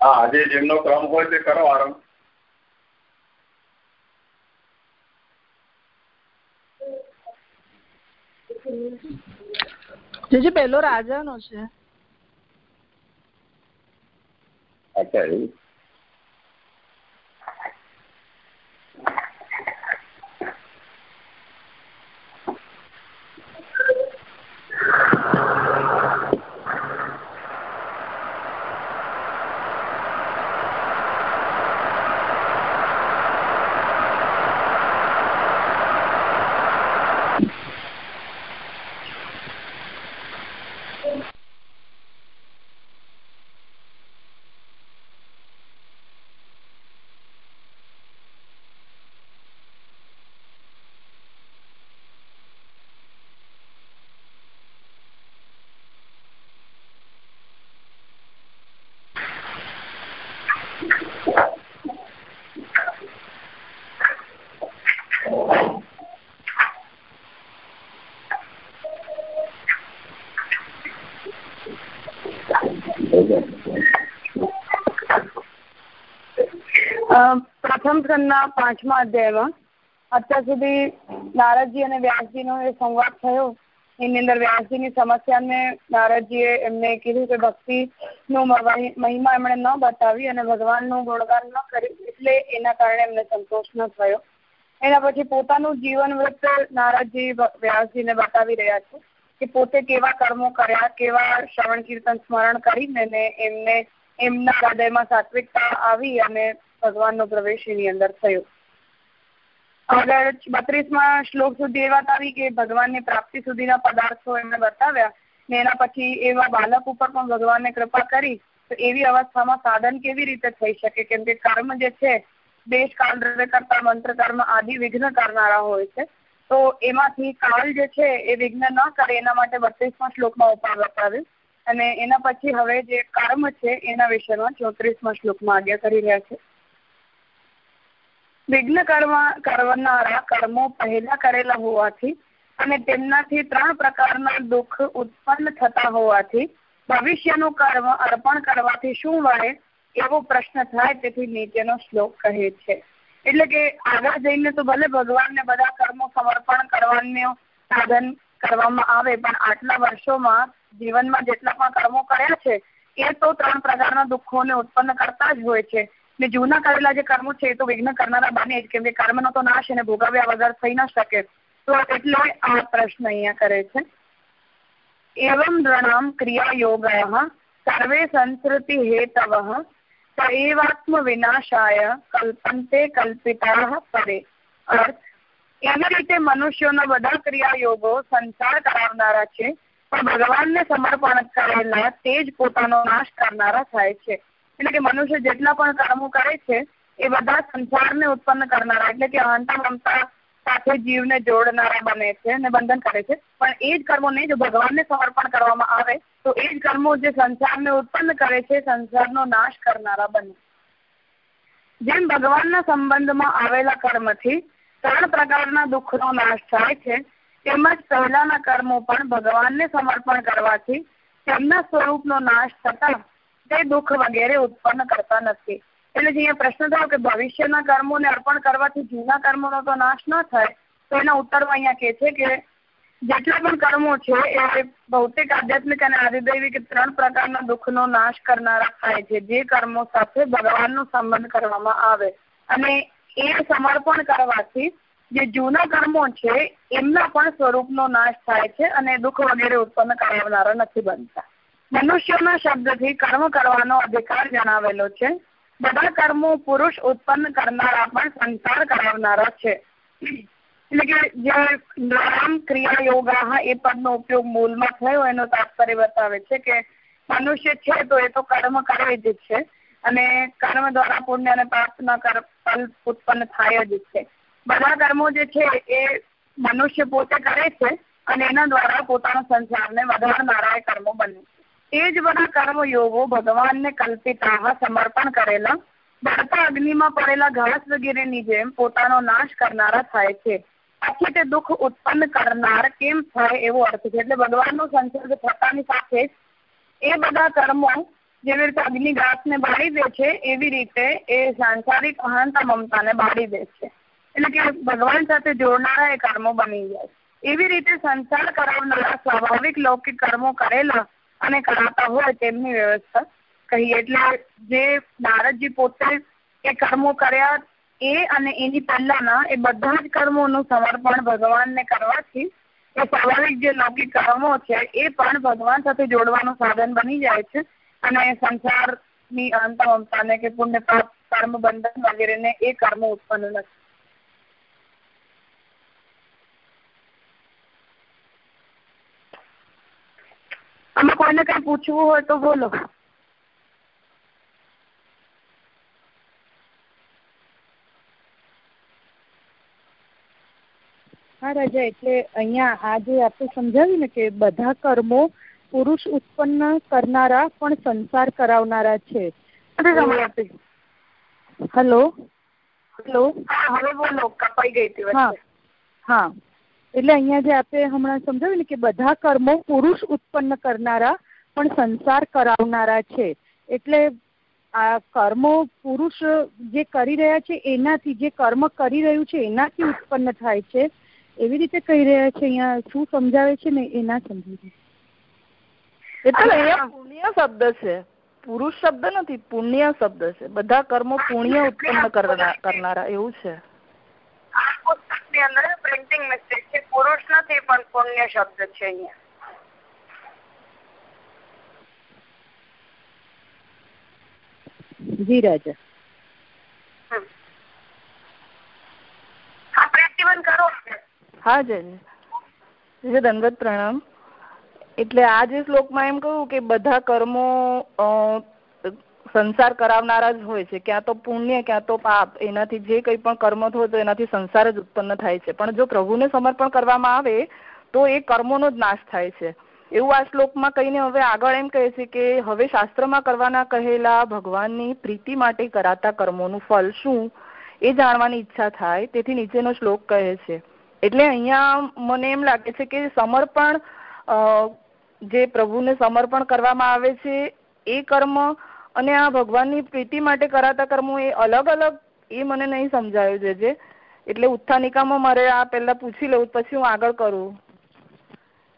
હા આજે જેમનો ક્રમ હોય તે કરો આરંભ. જે પેલો રાજાનો છે. અચ્છા એવું? પ્રથમ ખંડના પાંચમા અધ્યાયમાં અત્યાર સુધી નારદજી અને વ્યાસજીનો એ સંવાદ થયો. એની અંદર વ્યાસજીની સમસ્યાને નારદજીએ એમને કીધું કે ભક્તિ નો મહિમા એમણે ન બતાવી અને ભગવાનનું ગુણગાન ન કર્યું એટલે એના કારણે એમને સંતોષ ન થયો. એના પછી પોતાનું જીવન વૃત્ત નારદજી વ્યાસજીને બતાવી રહ્યા છે કે પોતે કેવા કર્મો કર્યા, કેવા શ્રવણ કીર્તન સ્મરણ કરીને એમને એમના હૃદયમાં સાત્વિકતા આવી અને ભગવાનનો પ્રવેશ એની અંદર થયો. આગળ બત્રીસમાં શ્લોક સુધી એ વાત આવી કે ભગવાનની પ્રાપ્તિ સુધીના પદાર્થો એમને બતાવ્યા ને એના પછી એવા બાળક ઉપર પણ ભગવાનને કૃપા કરી, તો એવી અવસ્થામાં સાધન કેવી રીતે થઈ શકે? કેમ કે કર્મ જે છે, દેશ, કાળ કરતા, મંત્ર, કર્મ આદિ વિઘ્ન કરનારા હોય છે. તો એમાંથી કાળ જે છે એ વિઘ્ન ન કરે એના માટે બત્રીસમાં શ્લોકમાં ઉપાય બતાવ્યું અને એના પછી હવે જે કર્મ છે એના વિષયમાં ચોત્રીસમાં શ્લોકમાં આજ્ઞા કરી રહ્યા છે. વિઘ્ન કરનારા કર્મો પહેલા કરેલા હોવાથી અને તેમનાથી ત્રણ પ્રકારના દુઃખ ઉત્પન્ન થતા હોવાથી ભવિષ્યનું કર્મ અર્પણ કરવાથી શું વળે એવો પ્રશ્ન થાય તેથી નીચેનો શ્લોક કહે છે. એટલે કે આગળ જઈને તો ભલે ભગવાનને બધા કર્મો સમર્પણ કરવાનું સાધન કરવામાં આવે, પણ આટલા વર્ષોમાં જીવનમાં જેટલા પણ કર્મો કર્યા છે, એ તો ત્રણ પ્રકારના દુઃખોને ઉત્પન્ન કરતા જ હોય છે. ને જૂના કરેલા જે કર્મો છે એ તો વિઘ્ન કરનારા બને જ. કેમ કે કર્મનો તો નાશ એને ભોગવ્યા વગર થઈ ન શકે. તો એટલે આ પ્રશ્ન અહીંયા કરે છે. એવમ દ્રણામ ક્રિયા યોગ સર્વે સંસ્કૃતિ હેતવ એવાત્મ વિનાશાય કલ્પંતે કલ્પિતા પરે અર્થ, એવી રીતે મનુષ્યોના બધા ક્રિયા યોગો સંસાર કરાવનારા છે, પણ ભગવાનને સમર્પણ કરેલા તે જ પોતાનો નાશ કરનારા થાય છે. એટલે કે મનુષ્ય જેટલા પણ કર્મો કરે છે, એ બધા સંસારને ઉત્પન્ન કરનારા, એટલે કે અહંતા મમતા સાથે જીવને જોડનારા બને છે અને બંધન કરે છે. પણ એ જ કર્મોને જો ભગવાનને સમર્પણ કરવામાં આવે, તો એ જ કર્મો જે સંસારને ઉત્પન્ન કરે છે સંસારનો નાશ કરનારા બને. જેમ ભગવાનના સંબંધમાં આવેલા કર્મથી ત્રણ પ્રકારના દુઃખનો નાશ થાય છે, તેમજ પહેલાના કર્મો પણ ભગવાનને સમર્પણ કરવાથી તેમના સ્વરૂપનો નાશ થતા તે દુઃખ વગેરે ઉત્પન્ન કરતા નથી. એટલે જે પ્રશ્ન થયો કે ભવિષ્યના કર્મોને અર્પણ કરવાથી જૂના કર્મોનો તો નાશ ન થાય, તો એના ઉત્તરમાં અહીંયા કે છે કે જેટલા પણ કર્મો છે એ ભૌતિક, આધ્યાત્મિક અને આદિદૈવિક ત્રણ પ્રકારના દુઃખનો નાશ કરનારા થાય છે. જે કર્મો સાથે ભગવાનનો સંબંધ કરવામાં આવે. અને એ સમર્પણ કરવાથી જે જૂના કર્મો છે એમના પણ સ્વરૂપનો નાશ થાય છે અને દુઃખ વગેરે ઉત્પન્ન કરાવનારા નથી બનતા. મનુષ્યના શબ્દથી કર્મ કરવાનો અધિકાર જણાવેલો છે. બધા કર્મો પુરુષ ઉત્પન્ન કરનારા પણ સંસાર કરાવનારા છે. એટલે કે જે નામ ક્રિયા, યોગા એ પદનો ઉપયોગ મૂળમાં થયો એનો તાત્પર્ય બતાવે છે કે મનુષ્ય છે તો એ તો કર્મ કરે જ છે અને કર્મ દ્વારા પુણ્ય અને પાપના ફલ ઉત્પન્ન થાય જ છે. બધા કર્મો જે છે એ મનુષ્ય પોતે કરે છે અને એના દ્વારા પોતાના સંસારને વધારનારા કર્મો બને છે. એ બધા કર્મયોગો ભગવાનને કલ્પિતા સમર્પણ કરેલા. બળતા અગ્નિમાં પડેલા ઘાસ વગેરેની જેમ પોતાનો નાશ કરનારા થાય છે. આથી તે દુઃખ ઉત્પન્ન કરનાર કેમ થાય એવો અર્થ છે? એટલે ભગવાનનો સંસર્ગ થતાની સાથે એ બધા કર્મો જેવી રીતે અગ્નિ ઘાસને બાળી દે છે, એવી રીતે એ સાંસારિક અહંતા મમતાને બાળી દે છે. એટલે કે ભગવાન સાથે જોડનારા એ કર્મો બની જાય. એવી રીતે સંસાર કરાવનારા સ્વાભાવિક લૌકિક કર્મો કરેલા અને કરાતા હોય તેમની વ્યવસ્થા કહી એટલે જે નારદજી પોતે એ કર્મો કર્યા એ અને એની પહેલાના એ બધા જ કર્મોનું સમર્પણ ભગવાનને કરવાથી એ સ્વાભાવિક જે લૌકિક કર્મો છે એ પણ ભગવાન સાથે જોડવાનું સાધન બની જાય છે. અને સંસારની અંતમતાને કે પુણ્ય પાપ કર્મ બંધન વગેરેને એ કર્મો ઉત્પન્ન નથી. અમે કોઈને કઈ પૂછવું હોય તો બોલો. હા રાજા એટલે અહીંયા આ જે આપણે સમજાવ્યું ને કે બધા કર્મો પુરુષ ઉત્પન્ન કરનારા પણ સંસાર કરાવનારા છે. હેલો? હેલો હવે બોલો કપાઈ ગઈ હતી હા હા. એટલે અહીંયા જે આપણે હમણાં સમજાવ્યું કે બધા કર્મો પુરુષ ઉત્પન્ન કરનારા, પણ સંસાર કરાવનારા છે. એટલે આ કર્મો પુરુષ જે કરી રહ્યા છે, એનાથી જે કર્મ કરી રહ્યું છે, એનાથી ઉત્પન્ન થાય છે. એવી રીતે કહી રહ્યા છે અહીંયા, શું સમજાવે છે ને એના સમજી એટલે પુણ્ય શબ્દ છે. પુરુષ શબ્દ નથી, પુણ્ય શબ્દ છે. બધા કર્મો પુણ્ય ઉત્પન્ન કરનારા, એવું છે. પુસ્તકની અંદર પ્રિન્ટિંગ મિસ્ટેક છે. પુરુષ નથી પણ પુણ્ય શબ્દ છે અહીંયા. જી રાજા. હા કરો. હા જય જય. પ્રણામ. એટલે આ જે શ્લોકમાં એમ કહ્યું કે બધા કર્મો સંસાર કરાવનારા જ હોય છે. ક્યાં તો પુણ્ય, ક્યાં તો પાપ. એનાથી જે કંઈ પણ કર્મ થયો તો એનાથી સંસાર જ ઉત્પન્ન થાય છે. પણ જો પ્રભુને સમર્પણ કરવામાં આવે, તો એ કર્મોનો જ નાશ થાય છે. એવું આ શ્લોકમાં કહીને હવે આગળ એમ કહે છે કે, હવે શાસ્ત્રમાં કરવાના કહેલા ભગવાનની પ્રીતિ માટે કરાતા કર્મોનું ફળ શું? એ જાણવાની ઈચ્છા થાય. તેથી નીચેનો શ્લોક કહે છે. એટલે અહીંયા મને એમ લાગે છે કે સમર્પણ જે પ્રભુને સમર્પણ કરવામાં આવે છે, એ કર્મ અને આ ભગવાનની પ્રીતિ માટે કરાતા કર્મો એ અલગ અલગ એ મને નહીં સમજાયું છે જે એટલે ઉત્થાનિકામાં મારે આ પહેલા પૂછી લઉં, પછી હું આગળ કરું.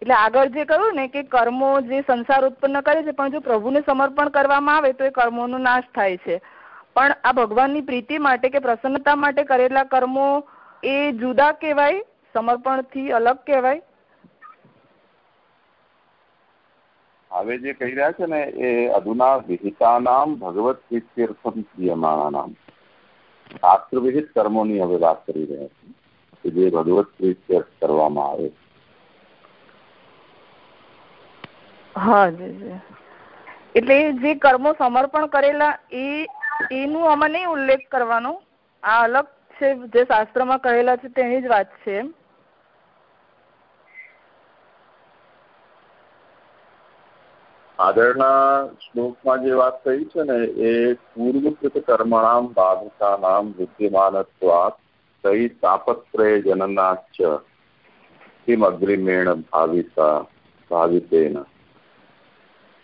એટલે આગળ જે કહ્યું ને કે કર્મો જે સંસાર ઉત્પન્ન કરે છે, પણ જો પ્રભુને સમર્પણ કરવામાં આવે તો એ કર્મોનો નાશ થાય છે. પણ આ ભગવાનની પ્રીતિ માટે કે પ્રસન્નતા માટે કરેલા કર્મો એ જુદા કહેવાય, સમર્પણથી અલગ કહેવાય હવે જે કહી રહ્યા છે ને, એ અધુના વિહિતાનામ ભગવત પ્રીત્યર્થમ ક્રિયમાણાનામ. શાસ્ત્ર વિહિત કર્મોની હવે વાત કરી રહ્યા છે જે ભગવત પ્રીત્યર્થ કરવામાં આવે. હા એટલે જે કર્મો સમર્પણ કરેલા, એ, એનું આમાં નહીં ઉલ્લેખ કરવાનો. આ અલગ છે જે શાસ્ત્રમાં કહેલા છે, તેની જ વાત છે એમ. આગળના શ્લોકમાં જે વાત કહી છે ને એ પૂર્વકૃત કર્મણામ બાધકાનામ વિદ્યમાનત્વાત સહી તાપત્રય જનનાચ કિમ અગ્રિમેણ ભાવિતા ભાવિતેન.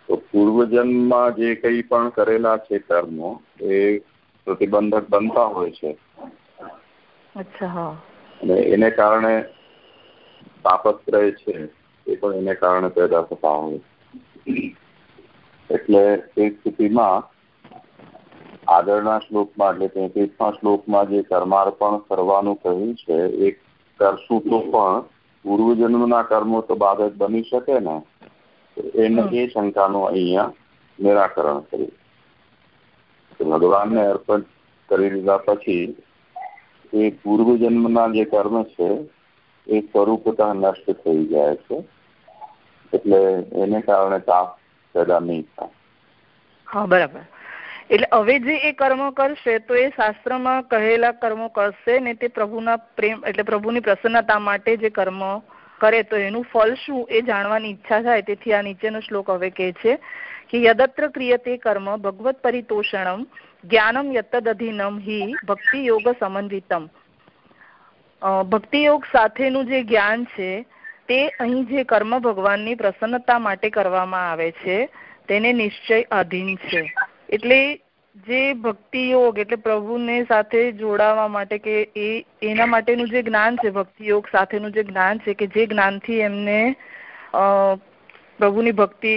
તો પૂર્વજન્મમાં જે કંઈ પણ કરેલા છે કર્મો એ પ્રતિબંધક બનતા હોય છે. અચ્છા હા. અને એને કારણે તાપત્રય છે એ પણ એને કારણે પેદા થતા હોય. એટલે એ સ્થિતિમાં આગળના શ્લોકમાં એટલે તેત્રીસમાં શ્લોકમાં જે કર્માર્પણ કરવાનું કહ્યું છે એ કરશું તો પણ પૂર્વજન્મના કર્મો તો બાબત બની શકે ને? એને એ શંકાનું અહીંયા નિરાકરણ કર્યું. ભગવાનને અર્પણ કરી દીધા પછી એ પૂર્વજન્મના જે કર્મ છે એ સ્વરૂપતા નષ્ટ થઈ જાય છે. એટલે એને કારણે તાપ થાય હા, બરાબર. એટલે હવે જે એ કર્મ કરશે, તો એ શાસ્ત્રમાં કહેલા કર્મો કરશે ને તે પ્રભુના પ્રેમ, એટલે પ્રભુની પ્રસન્નતા માટે જે કર્મ કરે, તો એનું ફળ શું એ જાણવાની ઈચ્છા થાય. તેથી આ નીચેનો શ્લોક હવે કહે છે કે, યદત્ર ક્રિયતે કર્મ ભગવત પરિતોષણમ જ્ઞાનમ યતદધીનમ હિ ભક્તિ યોગ સમન્વિતમ. ભક્તિ યોગ સાથેનું જે જ્ઞાન છે તે અહીં જે કર્મ ભગવાનની પ્રસન્નતા માટે કરવામાં આવે છે, તેને નિશ્ચય અધીન છે. એટલે જે ભક્તિ યોગ એટલે પ્રભુને સાથે જોડાવા માટે કે એ, એના માટેનું જે જ્ઞાન છે, ભક્તિ યોગ સાથેનું જે જ્ઞાન છે કે જે જ્ઞાનથી એમને પ્રભુની ભક્તિ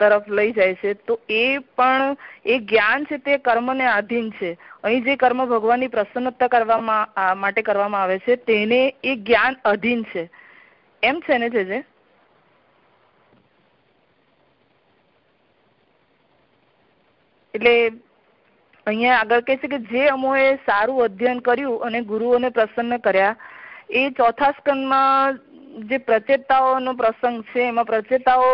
તરફ લઈ જાય છે, તો એ પણ, એ જ્ઞાન છે તે કર્મને આધીન છે. અહીં જે કર્મ ભગવાનની પ્રસન્નતા કરવામાં માટે કરવામાં આવે છે, તેને એ જ્ઞાન અધીન છે. એમ છે ને જે એટલે અહીંયા આગળ કહે છે કે જે અમોએ સારું અધ્યયન કર્યું અને ગુરુઓને પ્રસન્ન કર્યા, એ ચોથા સ્કંદમાં જે પ્રચેતાઓનો પ્રસંગ છે, એમાં પ્રચેતાઓ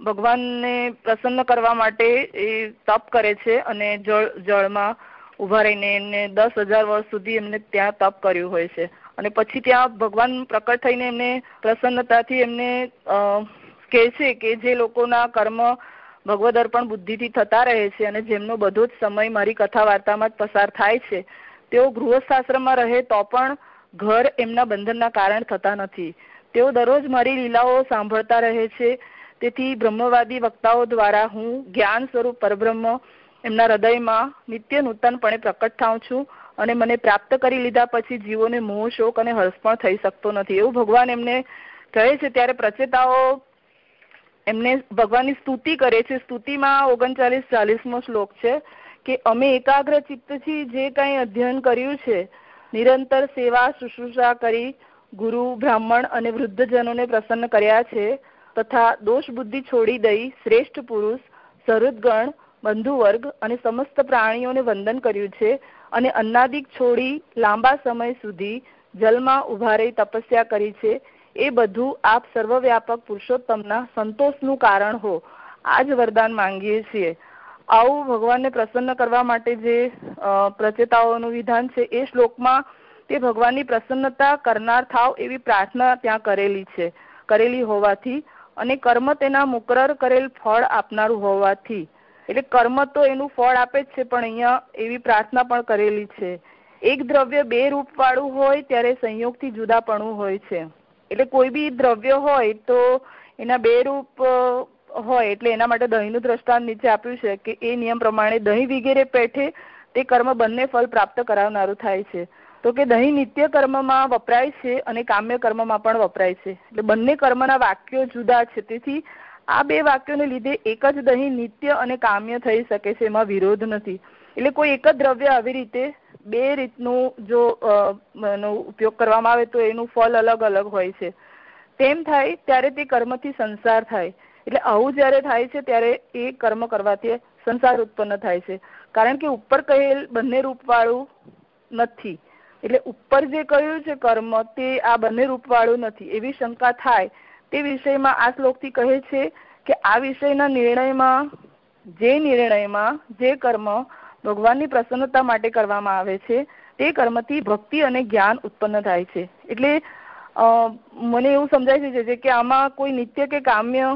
ભગવાનને પ્રસન્ન કરવા માટે એ તપ કરે છે અને જળ જળમાં ઊભા રહીને એમને દસ હજાર વર્ષ સુધી એમને ત્યાં તપ કર્યું હોય છે. અને પછી ત્યાં ભગવાન પ્રકટ થઈને એમને પ્રસન્નતાથી એમને કહે છે કે જે લોકોના કર્મ ભગવદ અર્પણ બુદ્ધિથી થતા રહે છે અને જેમનો બધો જ સમય મારી કથા વાર્તામાં જ પસાર થાય છે, તેઓ ગૃહસ્થાશ્રમમાં રહે તો પણ ઘર એમના બંધનના કારણ થતા નથી. તેઓ દરરોજ મારી લીલાઓ સાંભળતા રહે છે. તેથી બ્રહ્મવાદી વક્તાઓ દ્વારા હું જ્ઞાન સ્વરૂપ પરબ્રહ્મ એમના હૃદયમાં નિત્ય નૂતનપણે પ્રકટ થાઉં છું. અને મને પ્રાપ્ત કરી લીધા પછી જીવોને મોહ, શોક અને હર્ષ પણ થઈ શકતો નથી. એવું ભગવાન એમને કહે છે, ત્યારે પ્રચેતાઓ એમને ભગવાનની સ્તુતિ કરે છે. સ્તુતિમાં ઓગણચાલીસ, ચાલીસમો શ્લોક છે કે, અમે એકાગ્ર ચિત્તથી જે કંઈ અધ્યયન કર્યું છે, નિરંતર સેવા, શુશ્રુષા કરી ગુરુ, બ્રાહ્મણ અને વૃદ્ધજનોને પ્રસન્ન કર્યા છે તથા દોષ બુદ્ધિ છોડી દઈ શ્રેષ્ઠ પુરુષ સરુદગણ બંધુવર્ગ અને સમસ્ત પ્રાણીઓને વંદન કર્યું છે. અને અન્નાદિક છોડી લાંબા સમય સુધી જલમાં ઊભા રહી તપસ્યા કરી છે. એ બધું આપ સર્વવ્યાપક પુરુષોત્તમના સંતોષનું કારણ હો. આ જ વરદાન માંગીએ છીએ. આવું ભગવાનને પ્રસન્ન કરવા માટે જે પ્રચેતાઓનું વિધાન છે એ શ્લોકમાં તે ભગવાનની પ્રસન્નતા કરનાર થાવ એવી પ્રાર્થના ત્યાં કરેલી છે, કરેલી હોવાથી અને કર્મ તેના મુકરર કરેલ ફળ આપનારું હોવાથી. એટલે કર્મ તો એનું ફળ આપે જ છે, પણ અહીંયા એવી પ્રાર્થના પણ કરેલી છે. એક દ્રવ્ય બે રૂપ વાળું હોય ત્યારે સંયોગથી જુદાપણું હોય છે. એટલે કોઈ બી દ્રવ્ય હોય તો એના બે રૂપ હોય એટલે એના માટે દહીંનું દ્રષ્ટાંત નીચે આપ્યું છે કે એ નિયમ પ્રમાણે દહીં વિગેરે પેઠે તે કર્મ બંને ફળ પ્રાપ્ત કરાવનારું થાય છે. તો કે દહીં નિત્ય કર્મમાં વપરાય છે અને કામ્ય કર્મમાં પણ વપરાય છે. એટલે બંને કર્મના વાક્યો જુદા છે. તેથી આ બે વાક્યોને લીધે એક જ દહીં નિત્ય અને કામ્ય થઈ શકે છે એમાં વિરોધ નથી. એટલે કોઈ એક જ દ્રવ્ય આવી રીતે બે રીતનું જો ઉપયોગ કરવામાં આવે તો એનું ફળ અલગ અલગ હોય છે. તેમ થાય ત્યારે તે કર્મથી સંસાર થાય. એટલે આવું જ્યારે થાય છે ત્યારે એ કર્મ કરવાથી સંસાર ઉત્પન્ન થાય છે. કારણ કે ઉપર કહેલ બંને રૂપવાળું નથી. એટલે ઉપર જે કહ્યું છે કર્મ તે આ બંને રૂપવાળું નથી. એવી શંકા થાય તે વિષયમાં આ શ્લોકથી કહે છે કે આ વિષયના નિર્ણયમાં, જે નિર્ણયમાં, જે કર્મ ભગવાનની પ્રસન્નતા માટે કરવામાં આવે છે, તે કર્મથી ભક્તિ અને જ્ઞાન ઉત્પન્ન થાય છે. એટલે મને એવું સમજાય છે કે આમાં કોઈ નિત્ય કે કામ્ય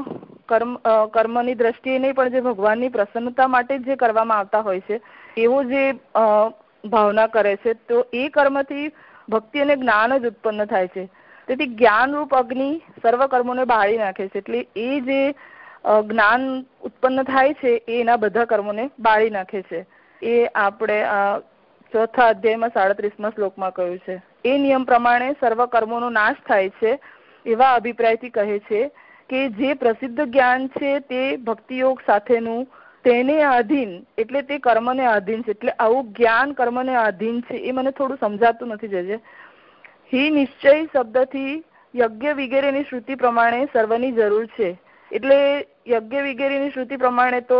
કર્મ કર્મની દ્રષ્ટિએ નહીં, પણ જે ભગવાનની પ્રસન્નતા માટે જે કરવામાં આવતા હોય છે, એવો જે ભાવના કરે છે, તો એ કર્મથી ભક્તિ અને જ્ઞાન જ ઉત્પન્ન થાય છે. તેથી જ્ઞાનરૂપ અગ્નિ સર્વ કર્મોને બાળી નાખે છે. એટલે એ જે જ્ઞાન ઉત્પન્ન થાય છે, એ એના બધા કર્મોને બાળી નાખે છે. એ આપણે ચોથા અધ્યાયમાં સાડત્રીસમાં શ્લોકમાં કહ્યું છે. એ નિયમ પ્રમાણે સર્વ કર્મોનો નાશ થાય છે, એવા અભિપ્રાયથી કહે છે કે જે પ્રસિદ્ધ જ્ઞાન છે તે ભક્તિયોગ સાથેનું તેને આધીન, એટલે તે કર્મને આધીન છે. એટલે આવું જ્ઞાન કર્મને આધીન છે, એ મને થોડું સમજાતું નથી, જજે. હિ નિશ્ચય શબ્દથી યજ્ઞ વગેરેની શ્રુતિ પ્રમાણે સર્વની જરૂર છે. એટલે યજ્ઞ વગેરેની શ્રુતિ પ્રમાણે તો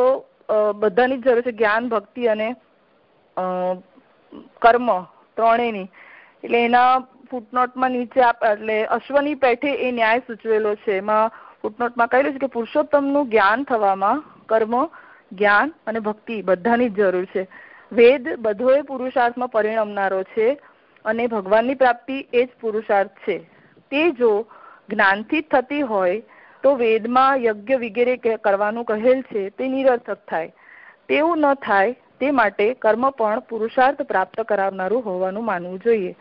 બધાની જ જરૂર છે. જ્ઞાન, ભક્તિ અને કર્મ ત્રણેયની. એટલે એના ફૂટનોટમાં નીચે એટલે અશ્વની પેઠે એ ન્યાય સૂચવેલો છે. એમાં ફૂટનોટમાં કહેલું છે કે પુરુષોત્તમનું જ્ઞાન થવામાં કર્મ, જ્ઞાન અને ભક્તિ બધાની જ જરૂર છે. વેદ બધોએ પુરુષાર્થમાં પરિણમનારો છે. અને ભગવાનની પ્રાપ્તિ એ જ પુરુષાર્થ છે. તે જો જ્ઞાનથી થતી હોય, તો વેદમાં યજ્ઞ વગેરે કરવાનું કહેલ છે તે નિરર્થક થાય. તેવું ન થાય તે માટે કર્મ પણ પુરુષાર્થ પ્રાપ્ત કરાવનારું હોવાનું માનવું જોઈએ.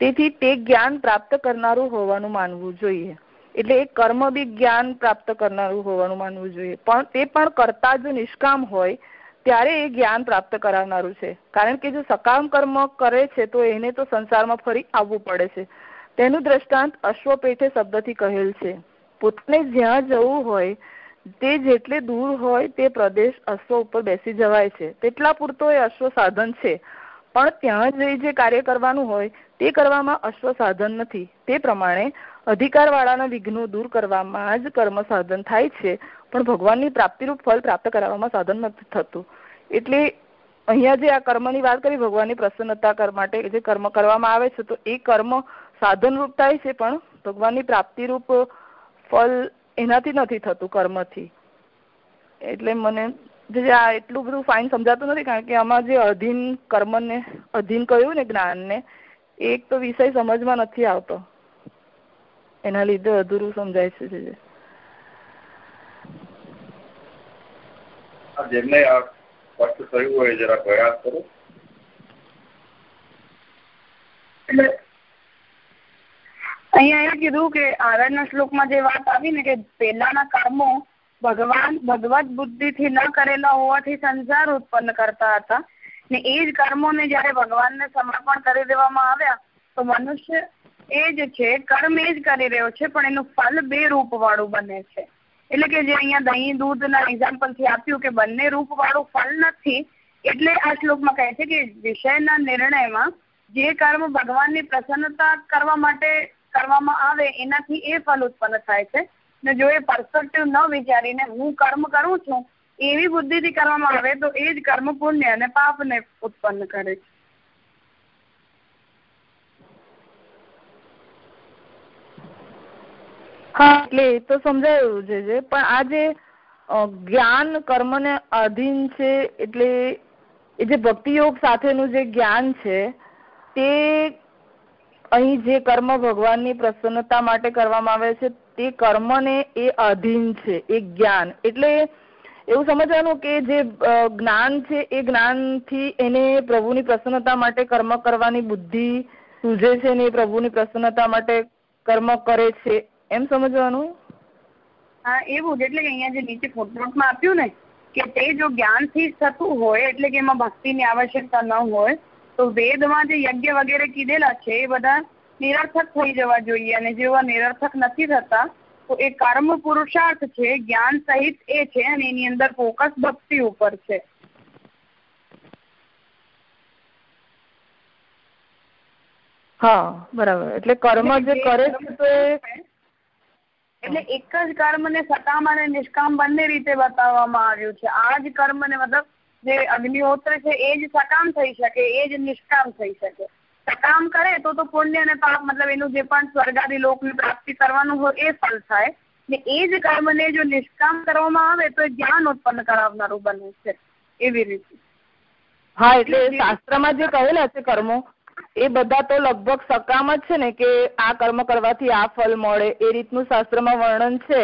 તેથી તે જ્ઞાન પ્રાપ્ત કરનારું હોવાનું માનવું જોઈએ. એટલે કર્મ બી જ્ઞાન પ્રાપ્ત કરનારું હોવાનું માનવું જોઈએ. પણ તે પણ કરતા જો નિષ્કામ હોય ત્યારે એ જ્ઞાન પ્રાપ્ત કરાવનારું છે. કારણ કે જો સકામ કર્મ કરે છે, તો એને તો સંસારમાં ફરી આવવું પડે છે. તેનું દ્રષ્ટાંત અશ્વપેઠે શબ્દથી કહેલ છે. પોતને જ્યાં જવું હોય, તે જેટલે દૂર હોય, તે પ્રદેશ અશ્વ ઉપર બેસી જવાય છે. તેટલા પૂરતો એ અશ્વ સાધન છે. પણ ત્યાં જઈ જે કાર્ય કરવાનું હોય, તે કરવામાં અશ્વ સાધન નથી. તે પ્રમાણે અધિકારવાળાના વિઘ્નો દૂર કરવામાં જ કર્મ સાધન થાય છે, પણ ભગવાનની પ્રાપ્તિરૂપ ફળ પ્રાપ્ત કરાવવામાં સાધન નથી થતું. એટલે અહીંયા જે આ કર્મની વાત કરી, ભગવાનની પ્રસન્નતા માટે જે કર્મ કરવામાં આવે છે, તો એ કર્મ સાધનરૂપ થાય છે, પણ ભગવાનની પ્રાપ્તિરૂપ ફળ એનાથી નથી થતું કર્મથી. એટલે મને જે આ એટલું બધું ફાઇન સમજાતું નથી, કારણ કે આમાં જે અધીન કર્મને, અધીન કહ્યું ને જ્ઞાનને એક તો વિષય સમજમાં નથી આવતો. એના લીધે અધૂરું સમજાય છે જેમને આ સ્પષ્ટ થયું હોય જરા પ્રયાસ કરો. એટલે અહીંયા એ કીધું કે આગળના શ્લોકમાં જે વાત આવી ને કે પહેલાના કર્મો ભગવાન ભગવત બુદ્ધિથી ન કરેલા હોવાથી સંસાર ઉત્પન્ન કરતા હતા. ને એ જ કર્મોને જયારે ભગવાનને સમર્પણ કરી દેવામાં આવ્યા તો મનુષ્ય એ જ છે, કર્મ એ જ કરી રહ્યો છે, પણ એનું ફલ બે રૂપ વાળું બને છે. એટલે કે જે અહીંયા દહીં, દૂધ ના એક્ઝામ્પલથી આપ્યું કે બંને રૂપ વાળું ફળ નથી, એટલે આ શ્લોકમાં કહે છે કે વિષયના નિર્ણયમાં જે કર્મ ભગવાનની પ્રસન્નતા કરવા માટે કરવામાં આવે, એનાથી એ ફળ ઉત્પન્ન થાય છે. ને જો એ પરસ્પેક્ટિવ ન વિચારીને હું કર્મ કરું છું, એવી બુદ્ધિથી કરવામાં આવે તો એ જ કર્મ પુણ્ય અને પાપને ઉત્પન્ન કરે છે. હા, એટલે એ તો સમજાયું છે પણ આ જે જ્ઞાન કર્મને અધીન છે, એટલે એ જે ભક્તિ યોગ સાથેનું જે જ્ઞાન છે, તે અહીં જે કર્મ ભગવાનની પ્રસન્નતા માટે કરવામાં આવે છે, તે કર્મને એ અધીન છે, એ જ્ઞાન. એટલે એવું સમજવાનું કે જે જ્ઞાન છે, એ જ્ઞાનથી એને પ્રભુની પ્રસન્નતા માટે કર્મ કરવાની બુદ્ધિ સૂઝે છે ને એ પ્રભુની પ્રસન્નતા માટે કર્મ કરે છે એમ સમજવાનું? હા એવું જ. એટલે કે અહીંયા જે નીચે ફૂટનોટમાં આપ્યું ને કે તે જો જ્ઞાનથી થતું હોય એટલે કે એમાં ભક્તિની આવશ્યકતા ન હોય તો વેદમાં જે યજ્ઞ વગેરે કીધેલા છે એ બધા નિરર્થક થઈ જવા જોઈએ. અને જેવા નિરર્થક નથી થતા તો એ કર્મ પુરુષાર્થ છે જ્ઞાન સહિત એ છે અને એની અંદર ફોકસ ભક્તિ ઉપર છે. હા બરાબર. એટલે કર્મ જે કરે છે તો એટલે એક જ કર્મ ને સકામ અને નિષ્કામ બંને રીતે બતાવવામાં આવ્યું છે. આ જ કર્મ ને મતલબ જે અગ્નિહોત્ર છે, એ જ સકામ થઈ શકે, એ જ નિષ્કામ થઈ શકે. સકામ કરે તો તો પુણ્ય અને પાપ, મતલબ એનું જે પણ સ્વર્ગાદી લોકની પ્રાપ્તિ કરવાનું હોય એ ફળ થાય. ને એ જ કર્મને જો નિષ્કામ કરવામાં આવે તો જ્ઞાન ઉત્પન્ન કરાવનારું બને છે. એવી રીતે. હા, એટલે શાસ્ત્રમાં જે કહેલા છે કર્મો એ બધા તો લગભગ સકામ જ છે ને કે આ કર્મ કરવાથી આ ફળ મળે એ રીતનું શાસ્ત્રમાં વર્ણન છે.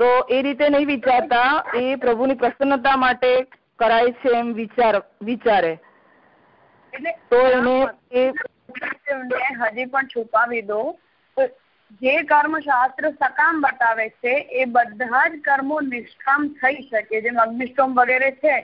તો એ રીતે નહીં વિચારતા એ પ્રભુની પ્રસન્નતા માટે કરાય છે એમ વિચાર વિચારે. તો એને એ હજી પણ છુપાવી દો જે કર્મ શાસ્ત્ર સકામ બતાવે છે એ બધા જ કર્મો નિષ્કામ થઈ શકે. જેમ અગ્નિષ્ટોમ વગેરે છે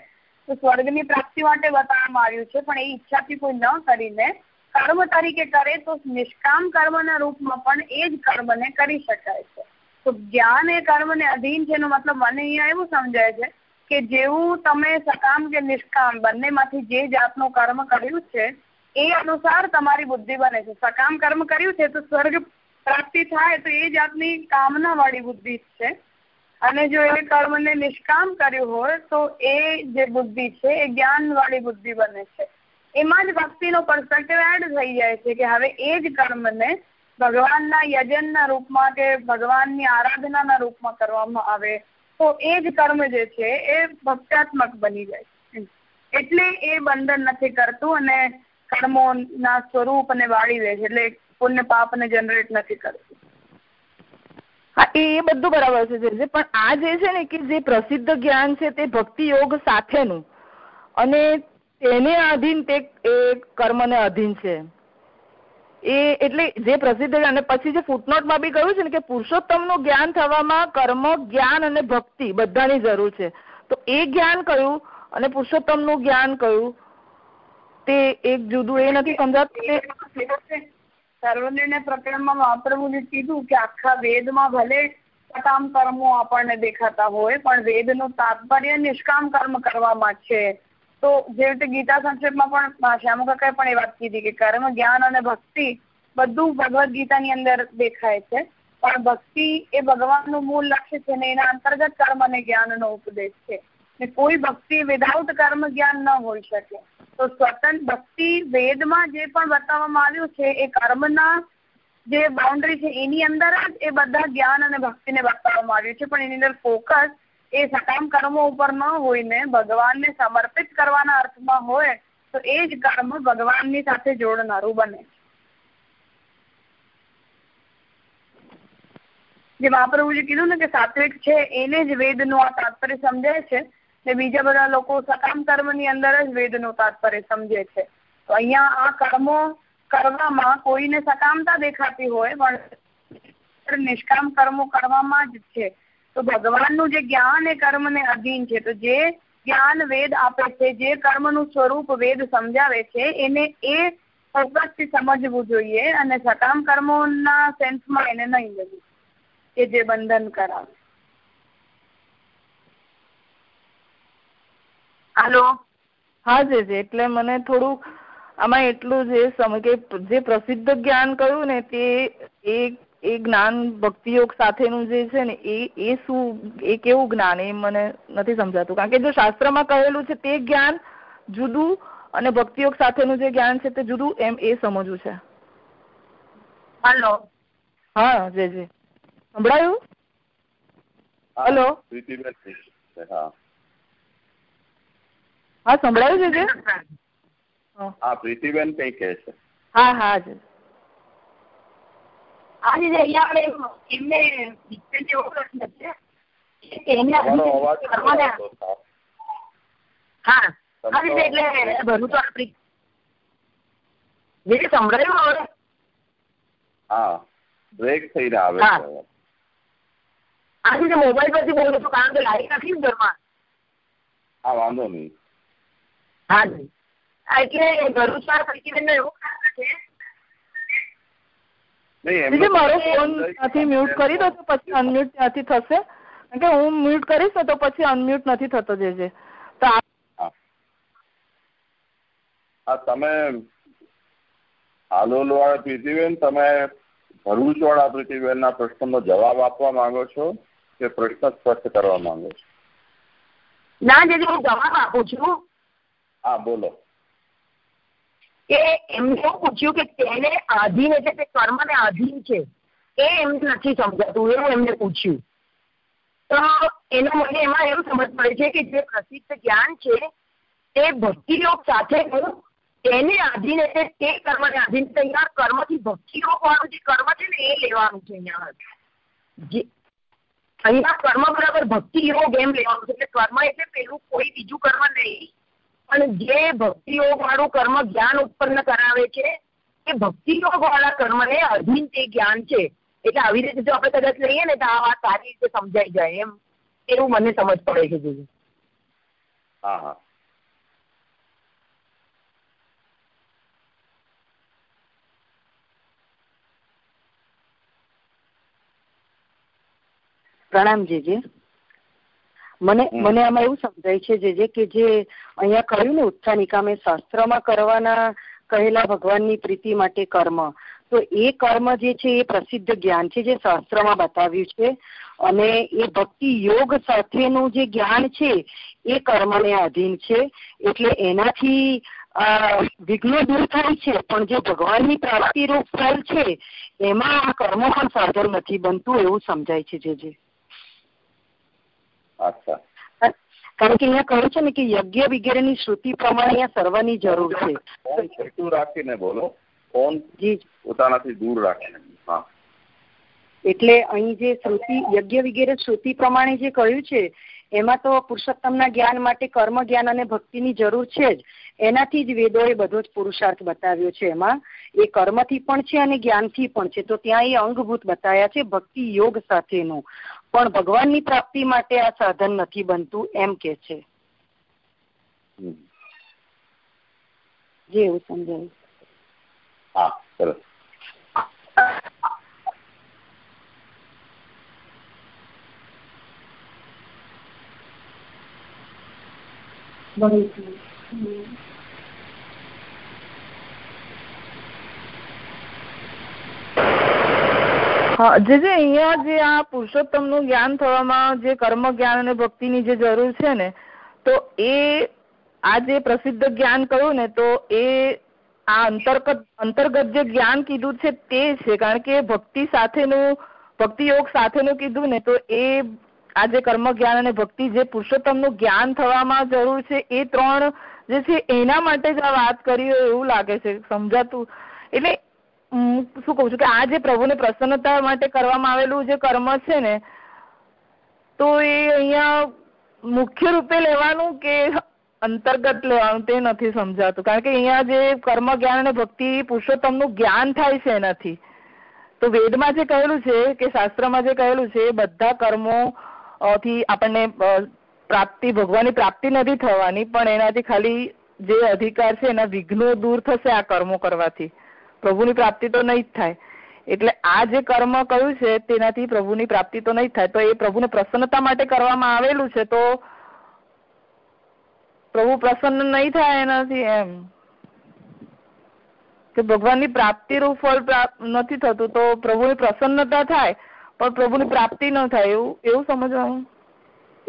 તો સ્વર્ગની પ્રાપ્તિ માટે બતાવવામાં આવ્યું છે પણ એ ઈચ્છાથી કોઈ ન કરીને કર્મ તરીકે કરે તો નિષ્કામ કર્મના રૂપમાં પણ એ જ કર્મને કરી શકાય છે. તો જ્ઞાન એ કર્મને અધીન છે એનો મતલબ મને અહીંયા એવું સમજાય છે કે જેવું તમે સકામ કે નિષ્કામ બંનેમાંથી જે જાતનું કર્મ કર્યું છે, એ અનુસાર તમારી બુદ્ધિ બને છે. સકામ કર્મ કર્યું છે તો સ્વર્ગ પ્રાપ્તિ થાય તો એ જાતની કામના વાળી બુદ્ધિ છે. અને જો એ કર્મને નિષ્કામ કર્યું હોય તો એ જે બુદ્ધિ છે એ જ્ઞાન વાળી બુદ્ધિ બને છે. એમાં જ ભક્તિનો પરસ્પેક્ટિવ એડ થઈ જાય છે કે હવે એ જ કર્મને ભગવાનના યજનના રૂપમાં કે ભગવાનની આરાધનાના રૂપમાં કરવામાં આવે, તો એ જ કર્મ જે છે એ ભક્ત્યાત્મક બની જાય એટલે એ બંધન નથી કરતું અને કર્મોના સ્વરૂપ અને વાળી દે છે, એટલે પુણ્ય પાપને જનરેટ નથી કરતું. હા, એ બધું બરાબર છે પણ આ જે છે ને કે જે પ્રસિદ્ધ જ્ઞાન છે તે ભક્તિ યોગ સાથેનું. અને તેને આધીન તે કર્મને અધીન છે. એ એટલે જે પ્રસિદ્ધ અને પછી જે ફૂટનોટમાં બી કહ્યું છે ને કે પુરુષોત્તમનું જ્ઞાન થવામાં કર્મ, જ્ઞાન અને ભક્તિ બધાની જરૂર છે. તો એ જ્ઞાન કયું અને પુરુષોત્તમનું જ્ઞાન કયું? તે એક જુદું એ નથી સમજાતું સર્વને પ્રકરણમાં મહાપ્રભુને કીધું કે આખા વેદમાં ભલે સકામ કર્મો આપણને દેખાતા હોય, પણ વેદનું તાત્પર્ય નિષ્કામ કર્મ કરવામાં છે. તો જે રીતે ગીતા સંક્ષેપમાં પણ શ્યામ કાકાએ પણ એ વાત કીધી કે કર્મ, જ્ઞાન અને ભક્તિ બધું ભગવદ્ ગીતાની અંદર દેખાય છે. પણ ભક્તિ એ ભગવાનનું મૂળ લક્ષ્ય છે ને એના અંતર્ગત કર્મ અને જ્ઞાનનો ઉપદેશ છે. ને કોઈ ભક્તિ વિધાઉટ કર્મ, જ્ઞાન ન હોઈ શકે. તો સ્વતંત્ર ભક્તિ વેદમાં જે પણ બતાવવામાં આવ્યું છે, એ કર્મના જે બાઉન્ડ્રી છે, એની અંદર જ એ બધા જ્ઞાન અને ભક્તિને બતાવવામાં આવ્યું છે. પણ એની અંદર ફોકસ એ સકામ કર્મો ઉપર ન હોય ને ભગવાનને સમર્પિત કરવાના અર્થમાં હોય, તો એ જ કર્મ ભગવાનની સાથે જોડનારું બને. જે મહાપ્રભુજી કીધું ને કે સાત્વિક છે, એને જ વેદનું આ તાત્પર્ય સમજાય છે, ને બીજા બધા લોકો સકામ કર્મની અંદર જ વેદનું તાત્પર્ય સમજે છે. તો અહીંયા આ કર્મો કરવામાં કોઈને સકામતા દેખાતી હોય, પણ નિષ્કામ કર્મો કરવામાં જ છે. તો ભગવાનનું જે જ્ઞાન એ કર્મને અધીન છે. તો જે જ્ઞાન વેદ આપે છે જે કર્મનું સ્વરૂપ વેદ સમજાવે છે એને એ ફોકસથી સમજવું જોઈએ અને સકામ કર્મોના સેન્સમાં એને નહીં લેવું કે જે બંધન કરાવે. હાલો? હા જે એટલે મને થોડું આમાં એટલું જે સમય કે જે પ્રસિદ્ધ જ્ઞાન કહ્યું ને તે એક એ જ્ઞાન ભક્તિ યોગ સાથેનું જે છે ને એ એ શું એ કેવું જ્ઞાન? એ મને નથી સમજાતું. કારણ કે જો શાસ્ત્રમાં કહેલું છે તે જ્ઞાન જુદું અને ભક્તિ યોગ સાથેનું જે જ્ઞાન છે તે જુદું એમ એ સમજવું છે. હાલો. હા જે જે સંભળાયું? હેલો? હા. સંભળાયું છે જે હા. પ્રીતિબેન કઈ કહે છે? હા હા જી આજે આપણે એમને જેવો પ્રશ્ન છે એને હા આવી એટલે ભરું તો આપણી. જે સંભળાયું હવે. હા બ્રેક થઈને આવે છે મોબાઈલ પરથી બોલું છું કારણ કે લાઈટ નથી ને ઘરમાં. હા વાંધો નહીં. હા જી. એટલે ભરૂચ વાળા પૈકી એવું છે મારો ફોન ત્યાંથી મ્યુટ કરી દો તો પછી અનમ્યુટ ત્યાંથી થશે. કારણ કે હું મ્યુટ કરીશ ને તો પછી અનમ્યુટ નથી થતો જે તો હા. તમે હાલોલ વાળા પ્રીતિબેન તમે ભરૂચ વાળા પ્રીતિબેન ના પ્રશ્નનો જવાબ આપવા માંગો છો કે પ્રશ્ન સ્પષ્ટ કરવા માંગો છો? ના જે હું જવાબ આપું છું. હા બોલો. કે એમને એવું પૂછ્યું કે તેને આધીન એટલે તે કર્મને આધીન છે. એ એમને નથી સમજાતું, એવું એમને પૂછ્યું. તો એનો મને એમાં એવું સમજ પડે છે કે જે પ્રસિદ્ધ જ્ઞાન છે, તે ભક્તિયોગ સાથેનું તેને આધીન એટલે તે કર્મને આધીન અહીંયા કર્મથી ભક્તિયોગ વાળું જે કર્મ છે ને, એ લેવાનું છે અહીંયા. અહીંયા કર્મ બરાબર ભક્તિ યોગ એમ લેવાનું છે. એટલે કર્મ એટલે પેલું કોઈ બીજું કર્મ નહીં. પણ જે ભક્તિયોગ વાળું કર્મ જ્ઞાન ઉત્પન્ન કરાવે છે એ ભક્તિયોગ વાળા કર્મને અધીન તે જ્ઞાન છે. એટલે આવી રીતે જો આપણે કદાચ લઈએ ને તો આ વાત સારી રીતે સમજાઈ જાય એમ એવું મને સમજ પડે છે જીજુ. હા હા. પ્રણામ જીજી. મને મને આમાં એવું સમજાય છે જે જે કે જે અહીંયા કહ્યું ને ઉત્થાનિકામે શાસ્ત્રમાં કરવાના કહેલા ભગવાનની પ્રીતિ માટે કર્મ. તો એ કર્મ જે છે એ પ્રસિદ્ધ જ્ઞાન છે જે શાસ્ત્રમાં બતાવ્યું છે. અને એ ભક્તિ યોગ સાથેનું જે જ્ઞાન છે એ કર્મને આધીન છે. એટલે એનાથી વિઘ્નો દૂર થાય છે પણ જે ભગવાનની પ્રાપ્તિરૂપ ફળ છે એમાં આ કર્મો પણ સાધન નથી બનતું એવું સમજાય છે જે જે. અચ્છા. કારણ કે અહીંયા કહ્યું છે ને કે યજ્ઞ વગેરેની શ્રુતિ પ્રમાણે અહીંયા સર્વની જરૂર છે. છેટું રાખીને બોલો. કોણ જી પોતાનાથી દૂર રાખીને. હા. એટલે અહીં જે શ્રુતિ યજ્ઞ વગેરે શ્રુતિ પ્રમાણે જે કહ્યું છે એમાં તો પુરુષોત્તમના જ્ઞાન માટે કર્મ જ્ઞાન અને ભક્તિની જરૂર છે જ. એનાથી જ વેદોએ બધો જ પુરુષાર્થ બતાવ્યો છે એમાં. એ કર્મથી પણ છે અને જ્ઞાનથી પણ છે. તો ત્યાં એ અંગભૂત બતાવ્યા છે ભક્તિ યોગ સાથેનું. પણ ભગવાનની પ્રાપ્તિ માટે આ સાધન નથી બનતું એમ કે છે. જે એવું સમજાયું હા સરસ. હા, જે જે અહીંયા જે આ પુરુષોત્તમનું જ્ઞાન થવામાં, જે કર્મ જ્ઞાન અને ભક્તિની જે જરૂર છે ને, તો એ આ જે પ્રસિદ્ધ જ્ઞાન કહ્યું ને, તો એ આ અંતર્ગત અંતર્ગત જે જ્ઞાન કીધું છે તે છે. કારણ કે ભક્તિ સાથેનું, ભક્તિ યોગ સાથેનું કીધું ને, તો એ આ જે કર્મ જ્ઞાન અને ભક્તિ જે પુરુષોત્તમનું જ્ઞાન થવામાં જરૂર છે, એ ત્રણ જે છે, એના માટે જ આ વાત કરી એવું લાગે છે. સમજાતું? એટલે શું કઉ છું કે આ જે પ્રભુને પ્રસન્નતા માટે કરવામાં આવેલું જે કર્મ છે ને, તો એ અહીંયા મુખ્ય રૂપે લેવાનું કે અંતર્ગત લેવાનું તે નથી સમજાતું. કારણ કે અહીંયા જે કર્મ, જ્ઞાન અને ભક્તિ પુરુષોત્તમનું જ્ઞાન થાય છે એનાથી. તો વેદમાં જે કહેલું છે કે શાસ્ત્રમાં જે કહેલું છે એ બધા કર્મો થી આપણને પ્રાપ્તિ, ભગવાનની પ્રાપ્તિ નથી થવાની, પણ એનાથી ખાલી જે અધિકાર છે એના વિઘ્નો દૂર થશે આ કર્મો કરવાથી. પ્રભુની પ્રાપ્તિ તો નહીં જ થાય. એટલે આ જે કર્મ કયું છે, તેનાથી પ્રભુની પ્રાપ્તિ તો નહીં થાય. તો એ પ્રભુને પ્રસન્નતા માટે કરવામાં આવેલું છે, તો પ્રભુ પ્રસન્ન નહીં થાય એનાથી એમ. કે ભગવાનની પ્રાપ્તિ રૂપ ફળ નથી થતું, તો પ્રભુની પ્રસન્નતા થાય, પણ પ્રભુની પ્રાપ્તિ ન થાય. એવું એવું સમજવાનું?